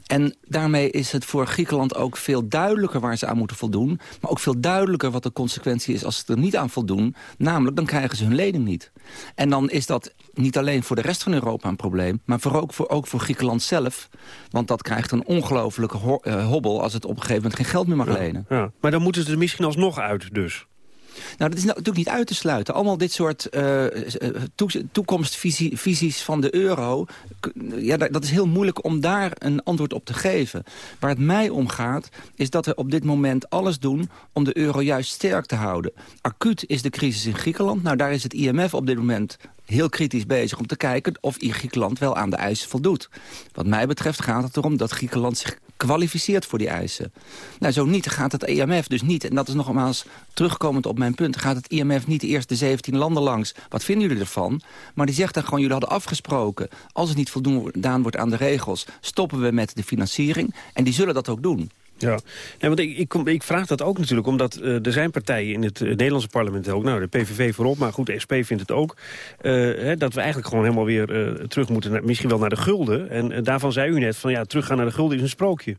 En daarmee is het voor Griekenland ook veel duidelijker waar ze aan moeten voldoen. Maar ook veel duidelijker wat de consequentie is als ze er niet aan voldoen. Namelijk, dan krijgen ze hun lening niet. En dan is dat niet alleen voor de rest van Europa een probleem... maar voor ook, voor, ook voor Griekenland zelf. Want dat krijgt een ongelofelijke ho uh, hobbel... als het op een gegeven moment geen geld meer mag ja, lenen. Ja. Maar dan moeten ze er misschien alsnog uit dus. Nou, dat is natuurlijk niet uit te sluiten. Allemaal dit soort uh, toekomstvisies van de euro... Ja, dat is heel moeilijk om daar een antwoord op te geven. Waar het mij om gaat, is dat we op dit moment alles doen... om de euro juist sterk te houden. Acuut is de crisis in Griekenland. Nou, daar is het IMF op dit moment heel kritisch bezig om te kijken of Griekenland wel aan de eisen voldoet. Wat mij betreft gaat het erom dat Griekenland zich kwalificeert voor die eisen. Nou, zo niet gaat het IMF dus niet. En dat is nogmaals terugkomend op mijn punt. Gaat het IMF niet eerst de 17 landen langs? Wat vinden jullie ervan? Maar die zegt dan gewoon, jullie hadden afgesproken... als het niet voldaan wordt aan de regels, stoppen we met de financiering. En die zullen dat ook doen. Ja, nee, want ik, ik, vraag dat ook natuurlijk omdat uh, er zijn partijen in het uh, Nederlandse parlement ook. Nou, de PVV voorop, maar goed, de SP vindt het ook. Uh, hè, dat we eigenlijk gewoon helemaal weer terug moeten, naar, misschien wel naar de gulden. En daarvan zei u net van ja, teruggaan naar de gulden is een sprookje.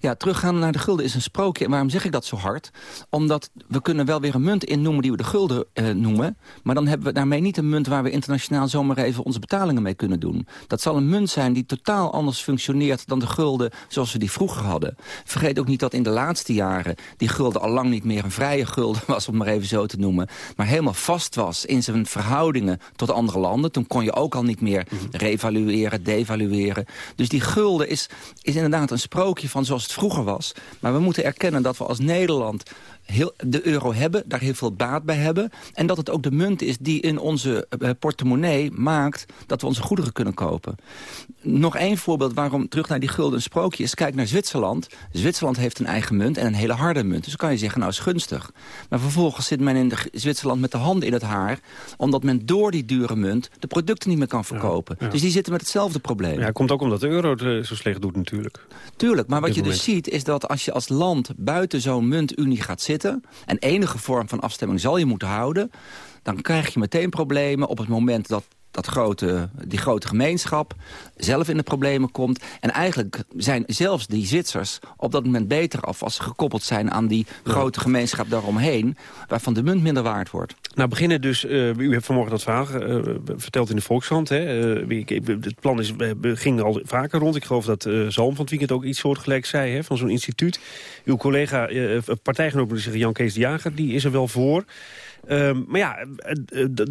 Ja, teruggaan naar de gulden is een sprookje. En waarom zeg ik dat zo hard? Omdat we kunnen wel weer een munt innoemen die we de gulden eh, noemen. Maar dan hebben we daarmee niet een munt waar we internationaal zomaar even onze betalingen mee kunnen doen. Dat zal een munt zijn die totaal anders functioneert dan de gulden zoals we die vroeger hadden. Vergeet ook niet dat in de laatste jaren die gulden al lang niet meer een vrije gulden was, om het maar even zo te noemen. Maar helemaal vast was in zijn verhoudingen tot andere landen. Toen kon je ook al niet meer revalueren, devalueren. Dus die gulden is, is inderdaad een sprookje van zoals het vroeger was. Maar we moeten erkennen dat we als Nederland heel, de euro hebben, daar heel veel baat bij hebben. En dat het ook de munt is die in onze uh, portemonnee maakt dat we onze goederen kunnen kopen. Nog één voorbeeld waarom terug naar die gulden sprookje is. Kijk naar Zwitserland. Zwitserland heeft een eigen munt en een hele harde munt. Dus kan je zeggen, nou is gunstig. Maar vervolgens zit men in Zwitserland met de handen in het haar... omdat men door die dure munt de producten niet meer kan verkopen. Ja, ja. Dus die zitten met hetzelfde probleem. Ja, komt ook omdat de euro het uh, zo slecht doet natuurlijk. Tuurlijk, maar wat je dus ziet is dat als je als land buiten zo'n muntunie gaat zitten en enige vorm van afstemming zal je moeten houden... dan krijg je meteen problemen op het moment dat dat grote, die grote gemeenschap zelf in de problemen komt. En eigenlijk zijn zelfs die Zwitsers op dat moment beter af... als ze gekoppeld zijn aan die grote gemeenschap daaromheen... waarvan de munt minder waard wordt. Nou, beginnen dus... Uh, u hebt vanmorgen dat verhaal uh, verteld in de Volkskrant. Hè? Uh, het plan is, ging al vaker rond. Ik geloof dat Zalm van het weekend ook iets soortgelijks zei... Hè, van zo'n instituut. Uw collega, partijgenoot moet zeggen, Jan Kees de Jager... die is er wel voor... Um, maar ja,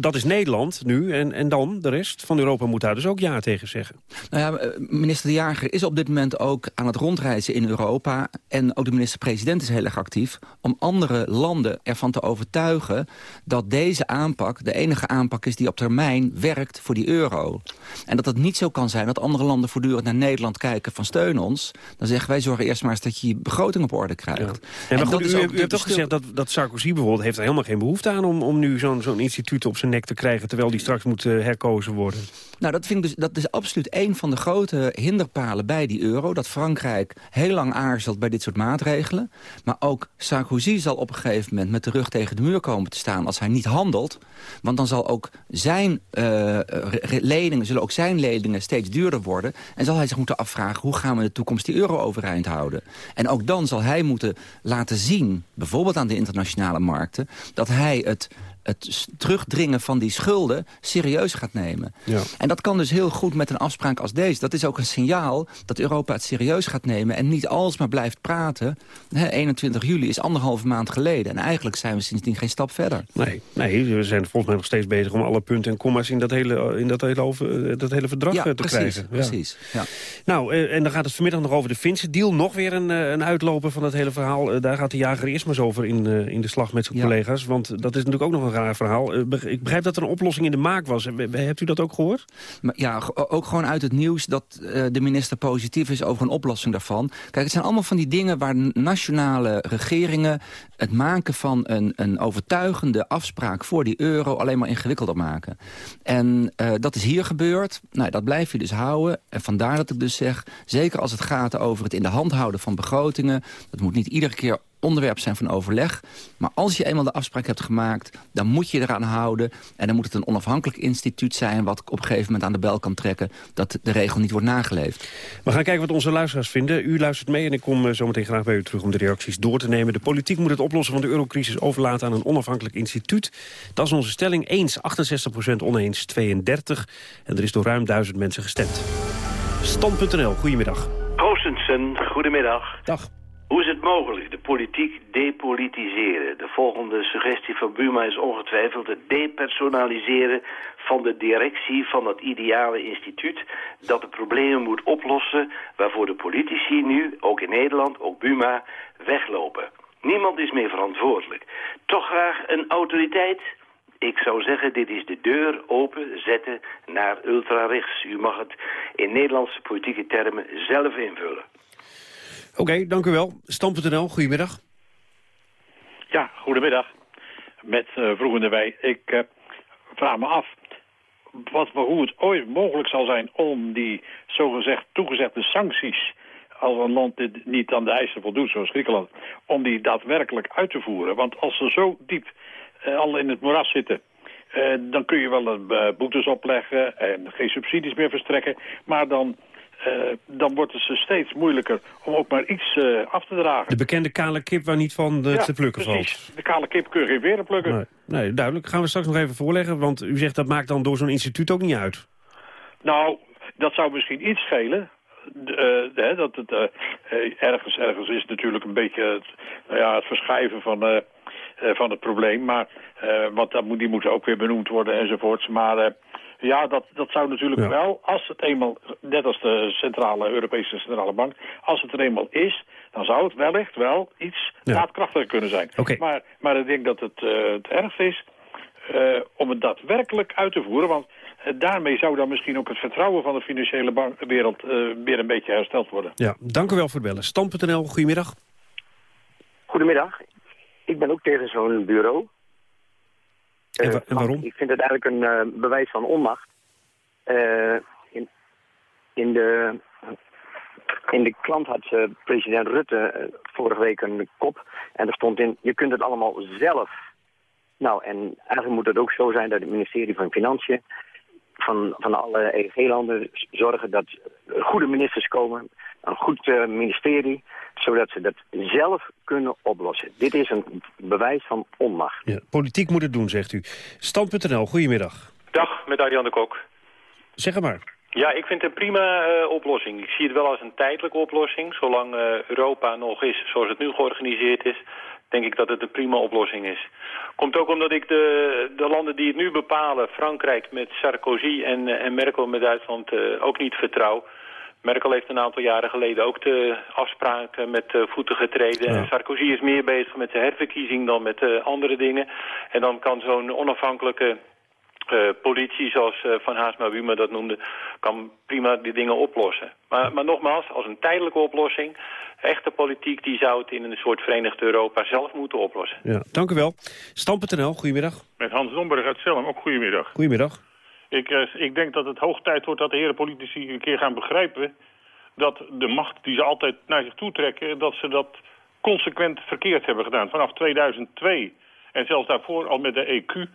dat is Nederland nu. En, en dan, de rest van Europa moet daar dus ook ja tegen zeggen. Nou ja, minister De Jager is op dit moment ook aan het rondreizen in Europa. En ook de minister-president is heel erg actief. Om andere landen ervan te overtuigen dat deze aanpak de enige aanpak is die op termijn werkt voor die euro. En dat het niet zo kan zijn dat andere landen voortdurend naar Nederland kijken van steun ons. Dan zeggen wij zorgen eerst maar eens dat je je begroting op orde krijgt. Ja. En, en goed, u, u hebt toch gezegd dat, dat Sarkozy bijvoorbeeld heeft er helemaal geen behoefte aan om, om nu zo'n zo'n instituut op zijn nek te krijgen... terwijl die straks moet eh, herkozen worden? Nou, dat, vind ik dus, dat is absoluut een van de grote hinderpalen bij die euro. Dat Frankrijk heel lang aarzelt bij dit soort maatregelen. Maar ook Sarkozy zal op een gegeven moment met de rug tegen de muur komen te staan... als hij niet handelt. Want dan zal ook zijn uh, leningen, zullen ook zijn leningen steeds duurder worden. En zal hij zich moeten afvragen hoe gaan we in de toekomst die euro overeind houden. En ook dan zal hij moeten laten zien, bijvoorbeeld aan de internationale markten... dat hij het het terugdringen van die schulden serieus gaat nemen. Ja. En dat kan dus heel goed met een afspraak als deze. Dat is ook een signaal dat Europa het serieus gaat nemen... en niet alsmaar blijft praten. 21 juli is anderhalve maand geleden. En eigenlijk zijn we sindsdien geen stap verder. Nee, nee we zijn volgens mij nog steeds bezig om alle punten en comma's... in dat hele, in dat hele, over, dat hele verdrag ja, te precies, krijgen. Ja, precies. Ja. Nou, eh, en dan gaat het vanmiddag nog over de Finse deal. Nog weer een, eh, een uitloper van dat hele verhaal. Eh, daar gaat de jager eerst maar eens over in, in de slag met zijn collega's. Want dat is natuurlijk ook nog een verhaal. Eh, ik begrijp dat er een oplossing in de maak was. Hebt u dat ook gehoord? Ja, ook gewoon uit het nieuws dat eh, de minister positief is over een oplossing daarvan. Kijk, het zijn allemaal van die dingen waar nationale regeringen... het maken van een, een overtuigende afspraak voor die euro alleen maar ingewikkelder maken. En uh, dat is hier gebeurd. Nou, dat blijf je dus houden. En vandaar dat ik dus zeg, zeker als het gaat over het in de hand houden van begrotingen... dat moet niet iedere keer onderwerp zijn van overleg. Maar als je eenmaal de afspraak hebt gemaakt, dan moet je eraan houden. En dan moet het een onafhankelijk instituut zijn... wat op een gegeven moment aan de bel kan trekken... dat de regel niet wordt nageleefd. We gaan kijken wat onze luisteraars vinden. U luistert mee en ik kom eh, zometeen graag bij u terug om de reacties door te nemen. De politiek moet het oplossen van de eurocrisis overlaten aan een onafhankelijk instituut. Dat is onze stelling. Eens 68% oneens 32. En er is door ruim duizend mensen gestemd. Stand.nl, goedemiddag. Oostensen, goedemiddag. Dag. Hoe is het mogelijk de politiek depolitiseren? De volgende suggestie van Buma is ongetwijfeld het depersonaliseren van de directie van dat ideale instituut dat de problemen moet oplossen waarvoor de politici nu, ook in Nederland, ook Buma, weglopen. Niemand is meer verantwoordelijk. Toch graag een autoriteit? Ik zou zeggen, dit is de deur open zetten naar ultrarechts. U mag het in Nederlandse politieke termen zelf invullen. Oké, dank u wel. Stam.nl, goedemiddag. Ja, goedemiddag. Met uh, vroegende wij. Ik uh, vraag me af wat, hoe het ooit mogelijk zal zijn om die zogezegd toegezegde sancties als een land dit niet aan de eisen voldoet, zoals Griekenland, om die daadwerkelijk uit te voeren. Want als ze zo diep uh, al in het moeras zitten, dan kun je wel uh, boetes opleggen en geen subsidies meer verstrekken. Maar dan uh, dan wordt het ze steeds moeilijker om ook maar iets uh, af te dragen. De bekende kale kip waar niet van de, ja, te plukken precies. valt. De kale kip kun je geen veren plukken. Nee, nee, duidelijk. Gaan we straks nog even voorleggen, want u zegt dat maakt dan door zo'n instituut ook niet uit. Nou, dat zou misschien iets schelen. Uh, dat het ergens, ergens is natuurlijk een beetje het, nou ja, het verschuiven van, van het probleem. Maar, want dat moet, die moeten ook weer benoemd worden enzovoorts. Maar ja, dat, dat zou natuurlijk wel, als het eenmaal, net als de centrale, Europese Centrale Bank, als het er eenmaal is, dan zou het wellicht wel iets ja. daadkrachtiger kunnen zijn. Okay. Maar, maar ik denk dat het, uh, het ergste is uh, om het daadwerkelijk uit te voeren, want uh, daarmee zou dan misschien ook het vertrouwen van de financiële bank, wereld weer een beetje hersteld worden. Ja, dank u wel voor het bellen. Stam.nl, goedemiddag. Goedemiddag. Ik ben ook tegen zo'n bureau. En, wa en, waarom? Ik vind het eigenlijk een uh, bewijs van onmacht. Uh, in, in, de, in de klant had uh, president Rutte vorige week een kop. En er stond in, je kunt het allemaal zelf. Nou, en eigenlijk moet het ook zo zijn dat het ministerie van Financiën... van, van alle EG-landen zorgen dat goede ministers komen... een goed ministerie zodat ze dat zelf kunnen oplossen. Dit is een bewijs van onmacht. Ja, politiek moet het doen, zegt u. Stand.nl, goedemiddag. Dag, met Arjan de Kok. Zeg het maar. Ja, ik vind het een prima uh, oplossing. Ik zie het wel als een tijdelijke oplossing. Zolang uh, Europa nog is zoals het nu georganiseerd is... denk ik dat het een prima oplossing is. Komt ook omdat ik de, de landen die het nu bepalen... Frankrijk met Sarkozy en, en Merkel met Duitsland uh, ook niet vertrouw... Merkel heeft een aantal jaren geleden ook de afspraken met uh, voeten getreden. Ja. Sarkozy is meer bezig met zijn herverkiezing dan met uh, andere dingen. En dan kan zo'n onafhankelijke Eh, politie, zoals eh, Van Haasma Buma dat noemde, kan prima die dingen oplossen. Maar, maar nogmaals, als een tijdelijke oplossing... echte politiek die zou het in een soort Verenigd Europa zelf moeten oplossen. Ja, dank u wel. Stam.nl, goedemiddag. Met Hans Domburg uit Zelm, ook goedemiddag. Goedemiddag. Ik, eh, ik denk dat het hoog tijd wordt dat de heren politici een keer gaan begrijpen... dat de macht die ze altijd naar zich toe trekken... dat ze dat consequent verkeerd hebben gedaan. Vanaf 2002 en zelfs daarvoor al met de EQ...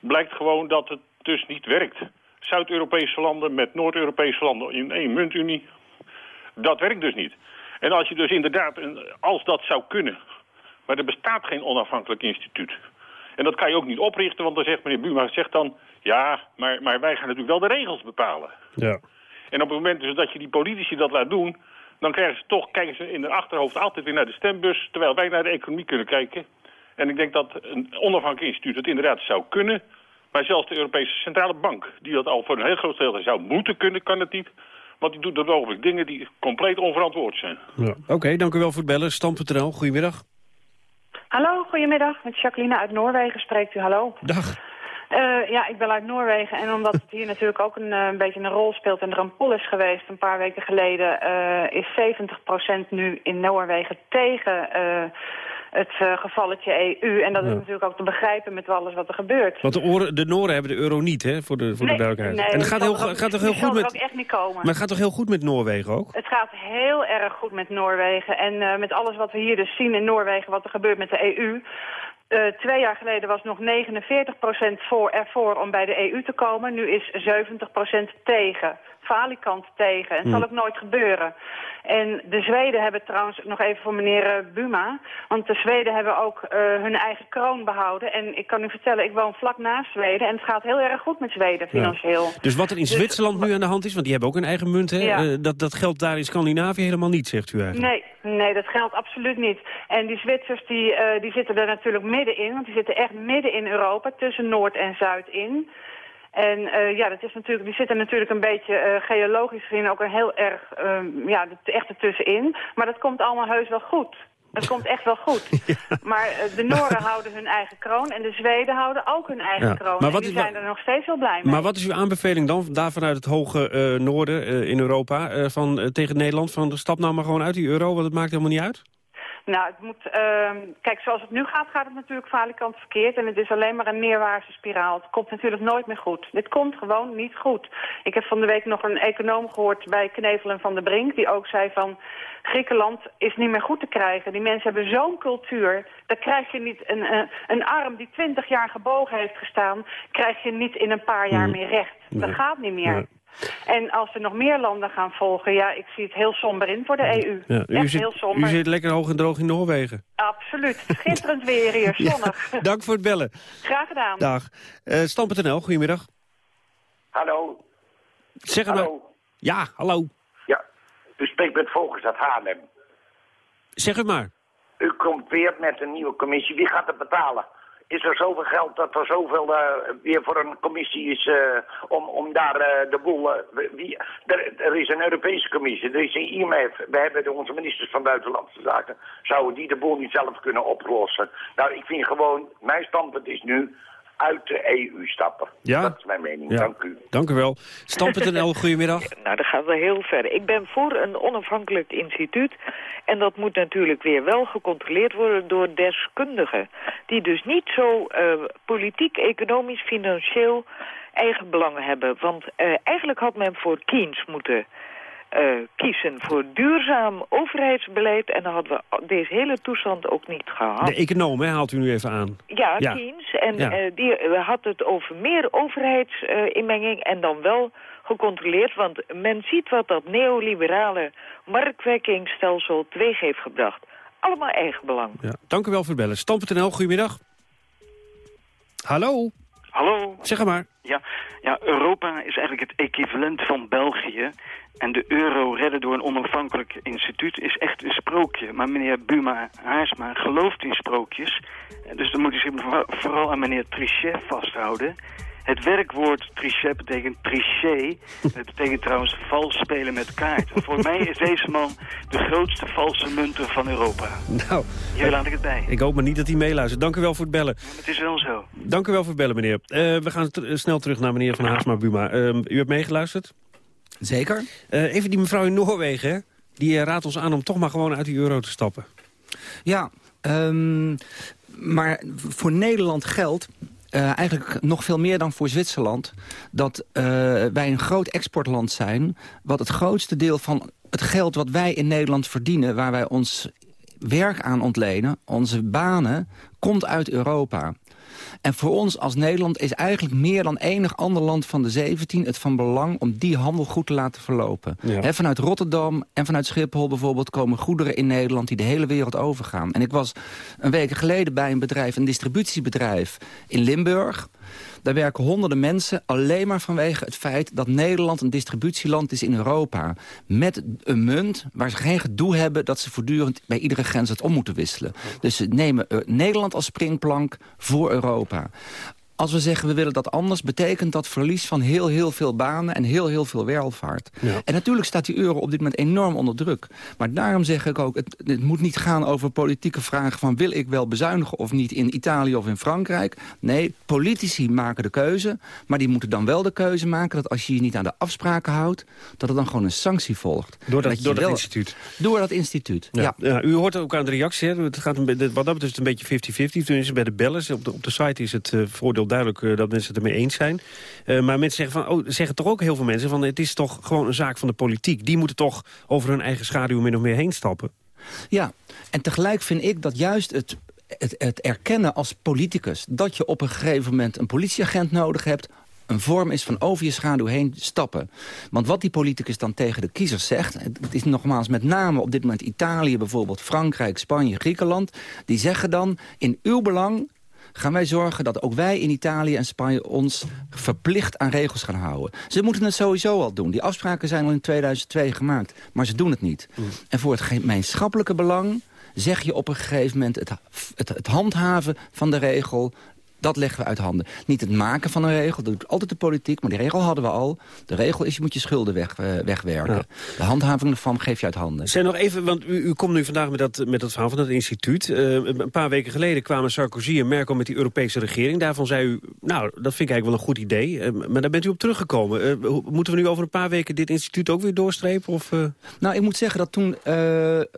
blijkt gewoon dat het dus niet werkt. Zuid-Europese landen met Noord-Europese landen in één muntunie... dat werkt dus niet. En als je dus inderdaad, als dat zou kunnen... maar er bestaat geen onafhankelijk instituut... En dat kan je ook niet oprichten, want dan zegt meneer Buma zegt dan... ja, maar, maar wij gaan natuurlijk wel de regels bepalen. Ja. En op het moment dus dat je die politici dat laat doen... dan krijgen ze toch, kijken ze in hun achterhoofd altijd weer naar de stembus... terwijl wij naar de economie kunnen kijken. En ik denk dat een onafhankelijk instituut het inderdaad zou kunnen... maar zelfs de Europese Centrale Bank, die dat al voor een heel groot deel zou moeten kunnen... kan het niet, want die doet op het ogenblik dingen die compleet onverantwoord zijn. Ja. Oké, dank u wel voor het bellen. Stam.nl, goedemiddag. Hallo, goedemiddag. Met Jacqueline uit Noorwegen spreekt u. Hallo. Dag. Eh, ja, ik ben uit Noorwegen en omdat het hier natuurlijk ook een, eh, een beetje een rol speelt en er een poll is geweest een paar weken geleden, eh, is 70% nu in Noorwegen tegen het gevalletje EU. En dat is natuurlijk ook te begrijpen met alles wat er gebeurt. Want de, oren, de Noren hebben de euro niet, hè, voor de, voor Nee, de duidelijkheid. nee, en het gaat, zal heel, ook- gaat toch heel goed met... ook echt niet komen. Maar het gaat toch heel goed met Noorwegen ook? Het gaat heel erg goed met Noorwegen. En met alles wat we hier dus zien in Noorwegen, wat er gebeurt met de EU. Eh, twee jaar geleden was nog 49% voor, ervoor om bij de EU te komen. Nu is 70% tegen. Falikant tegen. En het zal ook nooit gebeuren. En de Zweden hebben trouwens, nog even voor meneer eh, Buma... want de Zweden hebben ook eh, hun eigen kroon behouden. En ik kan u vertellen, ik woon vlak naast Zweden... en het gaat heel erg goed met Zweden, financieel. Dus wat er in Dus- Zwitserland nu aan de hand is, want die hebben ook een eigen munt, hè? Ja. eh, dat, dat geldt daar in Scandinavië helemaal niet, zegt u eigenlijk. Nee, nee, dat geldt absoluut niet. En die Zwitsers die, die zitten er natuurlijk middenin, want die zitten echt midden in Europa, tussen Noord en Zuid in. En eh, ja, dat is natuurlijk, die zitten natuurlijk een beetje eh, geologisch gezien ook heel erg, ehm, ja, echt ertussenin. Maar dat komt allemaal heus wel goed. Dat komt echt wel goed. Maar eh, de Noren houden hun eigen kroon en de Zweden houden ook hun eigen Ja. kroon. Maar wat en die is zijn er nog steeds wel blij mee. Maar wat is uw aanbeveling dan, daar vanuit het hoge noorden in Europa, van, tegen Nederland, van stap nou maar gewoon uit die euro, want het maakt helemaal niet uit? Nou, het moet, ehm, kijk, zoals het nu gaat, gaat het natuurlijk falikant verkeerd. En het is alleen maar een neerwaartse spiraal. Het komt natuurlijk nooit meer goed. Dit komt gewoon niet goed. Ik heb van de week nog een econoom gehoord bij Knevel en Van der Brink... die ook zei van, Griekenland is niet meer goed te krijgen. Die mensen hebben zo'n cultuur. Daar krijg je niet een, een, een arm die twintig jaar gebogen heeft gestaan... krijg je niet in een paar jaar Mm. meer recht. Dat gaat niet meer. En als er nog meer landen gaan volgen, ja, ik zie het heel somber in voor de EU. Ja, u, Echt zit, heel somber. u zit lekker hoog en droog in Noorwegen. Absoluut. Schitterend weer hier, zonnig. Ja, dank voor het bellen. Graag gedaan. Dag. Eh Stam.nl, goedemiddag. Hallo. Zeg het Hallo. maar. Ja, hallo. Ja, u spreekt met Vogels uit Haarlem. Zeg het maar. U komt weer met een nieuwe commissie. Wie gaat het betalen? Is er zoveel geld dat er zoveel eh, weer voor een commissie is eh, om, om daar eh, de boel... wie, er, is een Europese commissie, er is een IMF. We hebben onze ministers van Buitenlandse Zaken. Zouden die de boel niet zelf kunnen oplossen? Nou, ik vind gewoon, mijn standpunt is nu uit de EU stappen. Ja? Dat is mijn mening. Ja. Dank u. Dank u wel. Stam.nl, goedemiddag. Nou, dat gaat wel heel ver. Ik ben voor een onafhankelijk instituut. En dat moet natuurlijk weer wel gecontroleerd worden door deskundigen. Die dus niet zo eh, politiek, economisch, financieel eigen belangen hebben. Want eh, eigenlijk had men voor Keynes moeten eh, kiezen voor duurzaam overheidsbeleid. En dan hadden we deze hele toestand ook niet gehad. De econoom, hè, haalt u nu even aan. Ja, Ja. Keynes. En Ja. eh, die eh, had het over meer overheidsinmenging en dan wel gecontroleerd. Want men ziet wat dat neoliberale marktwerkingsstelsel teweeg heeft gebracht. Allemaal eigenbelang. Ja. Dank u wel voor het bellen. Stam.nl, goedemiddag. Hallo. Hallo. Zeg maar. Ja, ja, Europa is eigenlijk het equivalent van België. En de euro redden door een onafhankelijk instituut is echt een sprookje. Maar meneer Buma Haarsma gelooft in sprookjes. Dus dan moet u zich voor- vooral aan meneer Trichet vasthouden. Het werkwoord trichet betekent triché. Het betekent trouwens vals spelen met kaarten. Voor mij is deze man de grootste valse munter van Europa. Nou, Hier laat ik het bij. ik hoop maar niet dat hij meeluistert. Dank u wel voor het bellen. Het is wel zo. Dank u wel voor het bellen, meneer. Eh, we gaan snel terug naar meneer Van Haarsma-Buma. Eh, u hebt meegeluisterd? Zeker. Eh, even die mevrouw in Noorwegen, hè? die eh, raadt ons aan om toch maar gewoon uit die euro te stappen. Ja, ehm, maar voor Nederland geldt... eh, eigenlijk nog veel meer dan voor Zwitserland... dat eh, wij een groot exportland zijn... wat het grootste deel van het geld wat wij in Nederland verdienen... waar wij ons werk aan ontlenen, onze banen, komt uit Europa. En voor ons als Nederland is eigenlijk meer dan enig ander land van de 17 het van belang om die handel goed te laten verlopen. Ja. Vanuit Rotterdam en vanuit Schiphol bijvoorbeeld komen goederen in Nederland die de hele wereld overgaan. En ik was een week geleden bij een bedrijf, een distributiebedrijf in Limburg. Daar werken honderden mensen alleen maar vanwege het feit dat Nederland een distributieland is in Europa. Met een munt waar ze geen gedoe hebben dat ze voortdurend bij iedere grens het om moeten wisselen. Dus ze nemen eh, Nederland als springplank voor Europa. Als we zeggen we willen dat anders, betekent dat verlies van heel, heel veel banen en heel, heel veel welvaart. Ja. En natuurlijk staat die euro op dit moment enorm onder druk. Maar daarom zeg ik ook, het, het moet niet gaan over politieke vragen van wil ik wel bezuinigen of niet in Italië of in Frankrijk. Nee, politici maken de keuze, maar die moeten dan wel de keuze maken dat als je je niet aan de afspraken houdt, dat er dan gewoon een sanctie volgt. Door dat, En je door dat wel- instituut. Door dat instituut, ja. Ja. u hoort ook aan de reactie. Hè. Het gaat een, wat dat betreft een beetje 50-50. Tenminste, bij de bellers. Op de, op de site is het eh, voordeel duidelijk eh, dat mensen het ermee eens zijn. Eh, maar mensen zeggen, van, oh, zeggen toch ook heel veel mensen... van het is toch gewoon een zaak van de politiek. Die moeten toch over hun eigen schaduw min of meer heen stappen. Ja, en tegelijk vind ik dat juist het, het, het erkennen als politicus... dat je op een gegeven moment een politieagent nodig hebt een vorm is van over je schaduw heen stappen. Want wat die politicus dan tegen de kiezers zegt... het is nogmaals met name op dit moment Italië, bijvoorbeeld Frankrijk, Spanje, Griekenland... die zeggen dan, in uw belang gaan wij zorgen dat ook wij in Italië en Spanje ons verplicht aan regels gaan houden. Ze moeten het sowieso al doen. Die afspraken zijn al in 2002 gemaakt, maar ze doen het niet. En voor het gemeenschappelijke belang zeg je op een gegeven moment het, het, het handhaven van de regel dat leggen we uit handen. Niet het maken van een regel, dat doet altijd de politiek... maar die regel hadden we al. De regel is, je moet je schulden weg, eh, wegwerken. Ja. De handhaving ervan geef je uit handen. Zijn nog even, want u, u komt nu vandaag met dat, met dat verhaal van dat instituut. Eh, een paar weken geleden kwamen Sarkozy en Merkel met die Europese regering. Daarvan zei u, nou, dat vind ik eigenlijk wel een goed idee. Eh, maar daar bent u op teruggekomen. Moeten we nu over een paar weken dit instituut ook weer doorstrepen? Of? Nou, ik moet zeggen dat toen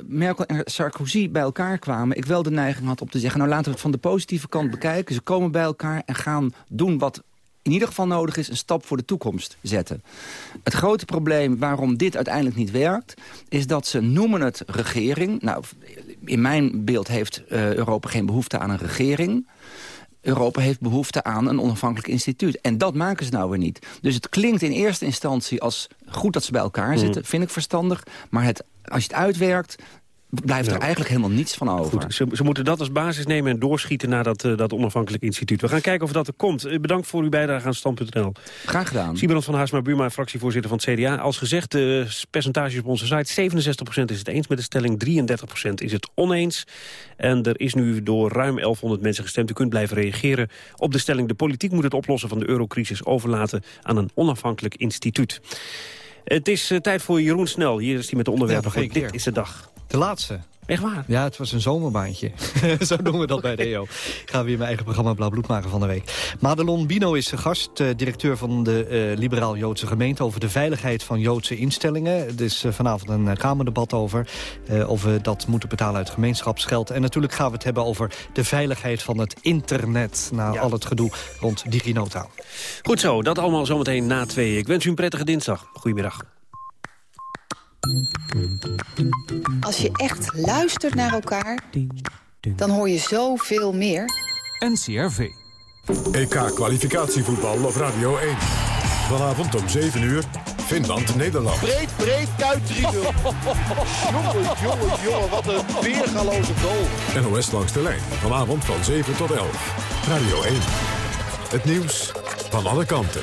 Merkel en Sarkozy bij elkaar kwamen... ik wel de neiging had om te zeggen... nou, laten we het van de positieve kant bekijken. Ze komen bij elkaar en gaan doen wat in ieder geval nodig is... een stap voor de toekomst zetten. Het grote probleem waarom dit uiteindelijk niet werkt... is dat ze noemen het regering. Nou, in mijn beeld heeft eh, Europa geen behoefte aan een regering... Europa heeft behoefte aan een onafhankelijk instituut. En dat maken ze nou weer niet. Dus het klinkt in eerste instantie als goed dat ze bij elkaar zitten. Vind ik verstandig. Maar het, als je het uitwerkt, blijft er eigenlijk helemaal niets van over. Goed, ze, ze moeten dat als basis nemen en doorschieten naar dat, eh, dat onafhankelijk instituut. We gaan kijken of dat er komt. Eh, bedankt voor uw bijdrage aan Stand.nl. Graag gedaan. Siebrand van Haarsma Buma, fractievoorzitter van het CDA. Als gezegd, de percentages op onze site. 67% is het eens met de stelling, 33% is het oneens. En er is nu door ruim 1100 mensen gestemd. U kunt blijven reageren op de stelling... de politiek moet het oplossen van de eurocrisis overlaten aan een onafhankelijk instituut. Het is eh, tijd voor Jeroen Snel. Hier is hij met de onderwerpen Ja, Dit is de dag. De laatste. Echt waar? Ja, het was een zomerbaantje. Zo noemen we dat bij de EO. Ik ga weer mijn eigen programma Blauw Bloed maken van de week. Madelon Bino is de gast, eh, directeur van de eh, Liberaal-Joodse gemeente... over de veiligheid van Joodse instellingen. Er is eh, vanavond een eh, Kamerdebat over. of we dat moeten betalen uit gemeenschapsgeld. En natuurlijk gaan we het hebben over de veiligheid van het internet... na al het gedoe rond DigiNota. Goed zo, dat allemaal zometeen na twee. Ik wens u een prettige dinsdag. Goedemiddag. Als je echt luistert naar elkaar, dan hoor je zoveel meer. NCRV. EK-kwalificatievoetbal op Radio 1. Vanavond om 7 uur, Finland-Nederland. Breed, breed, kuit 3-0. jongen, jongen, jongen, wat een weergaloze goal. NOS langs de lijn. Vanavond van 7 tot 11. Radio 1. Het nieuws van alle kanten.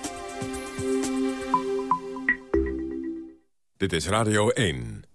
Dit is Radio 1.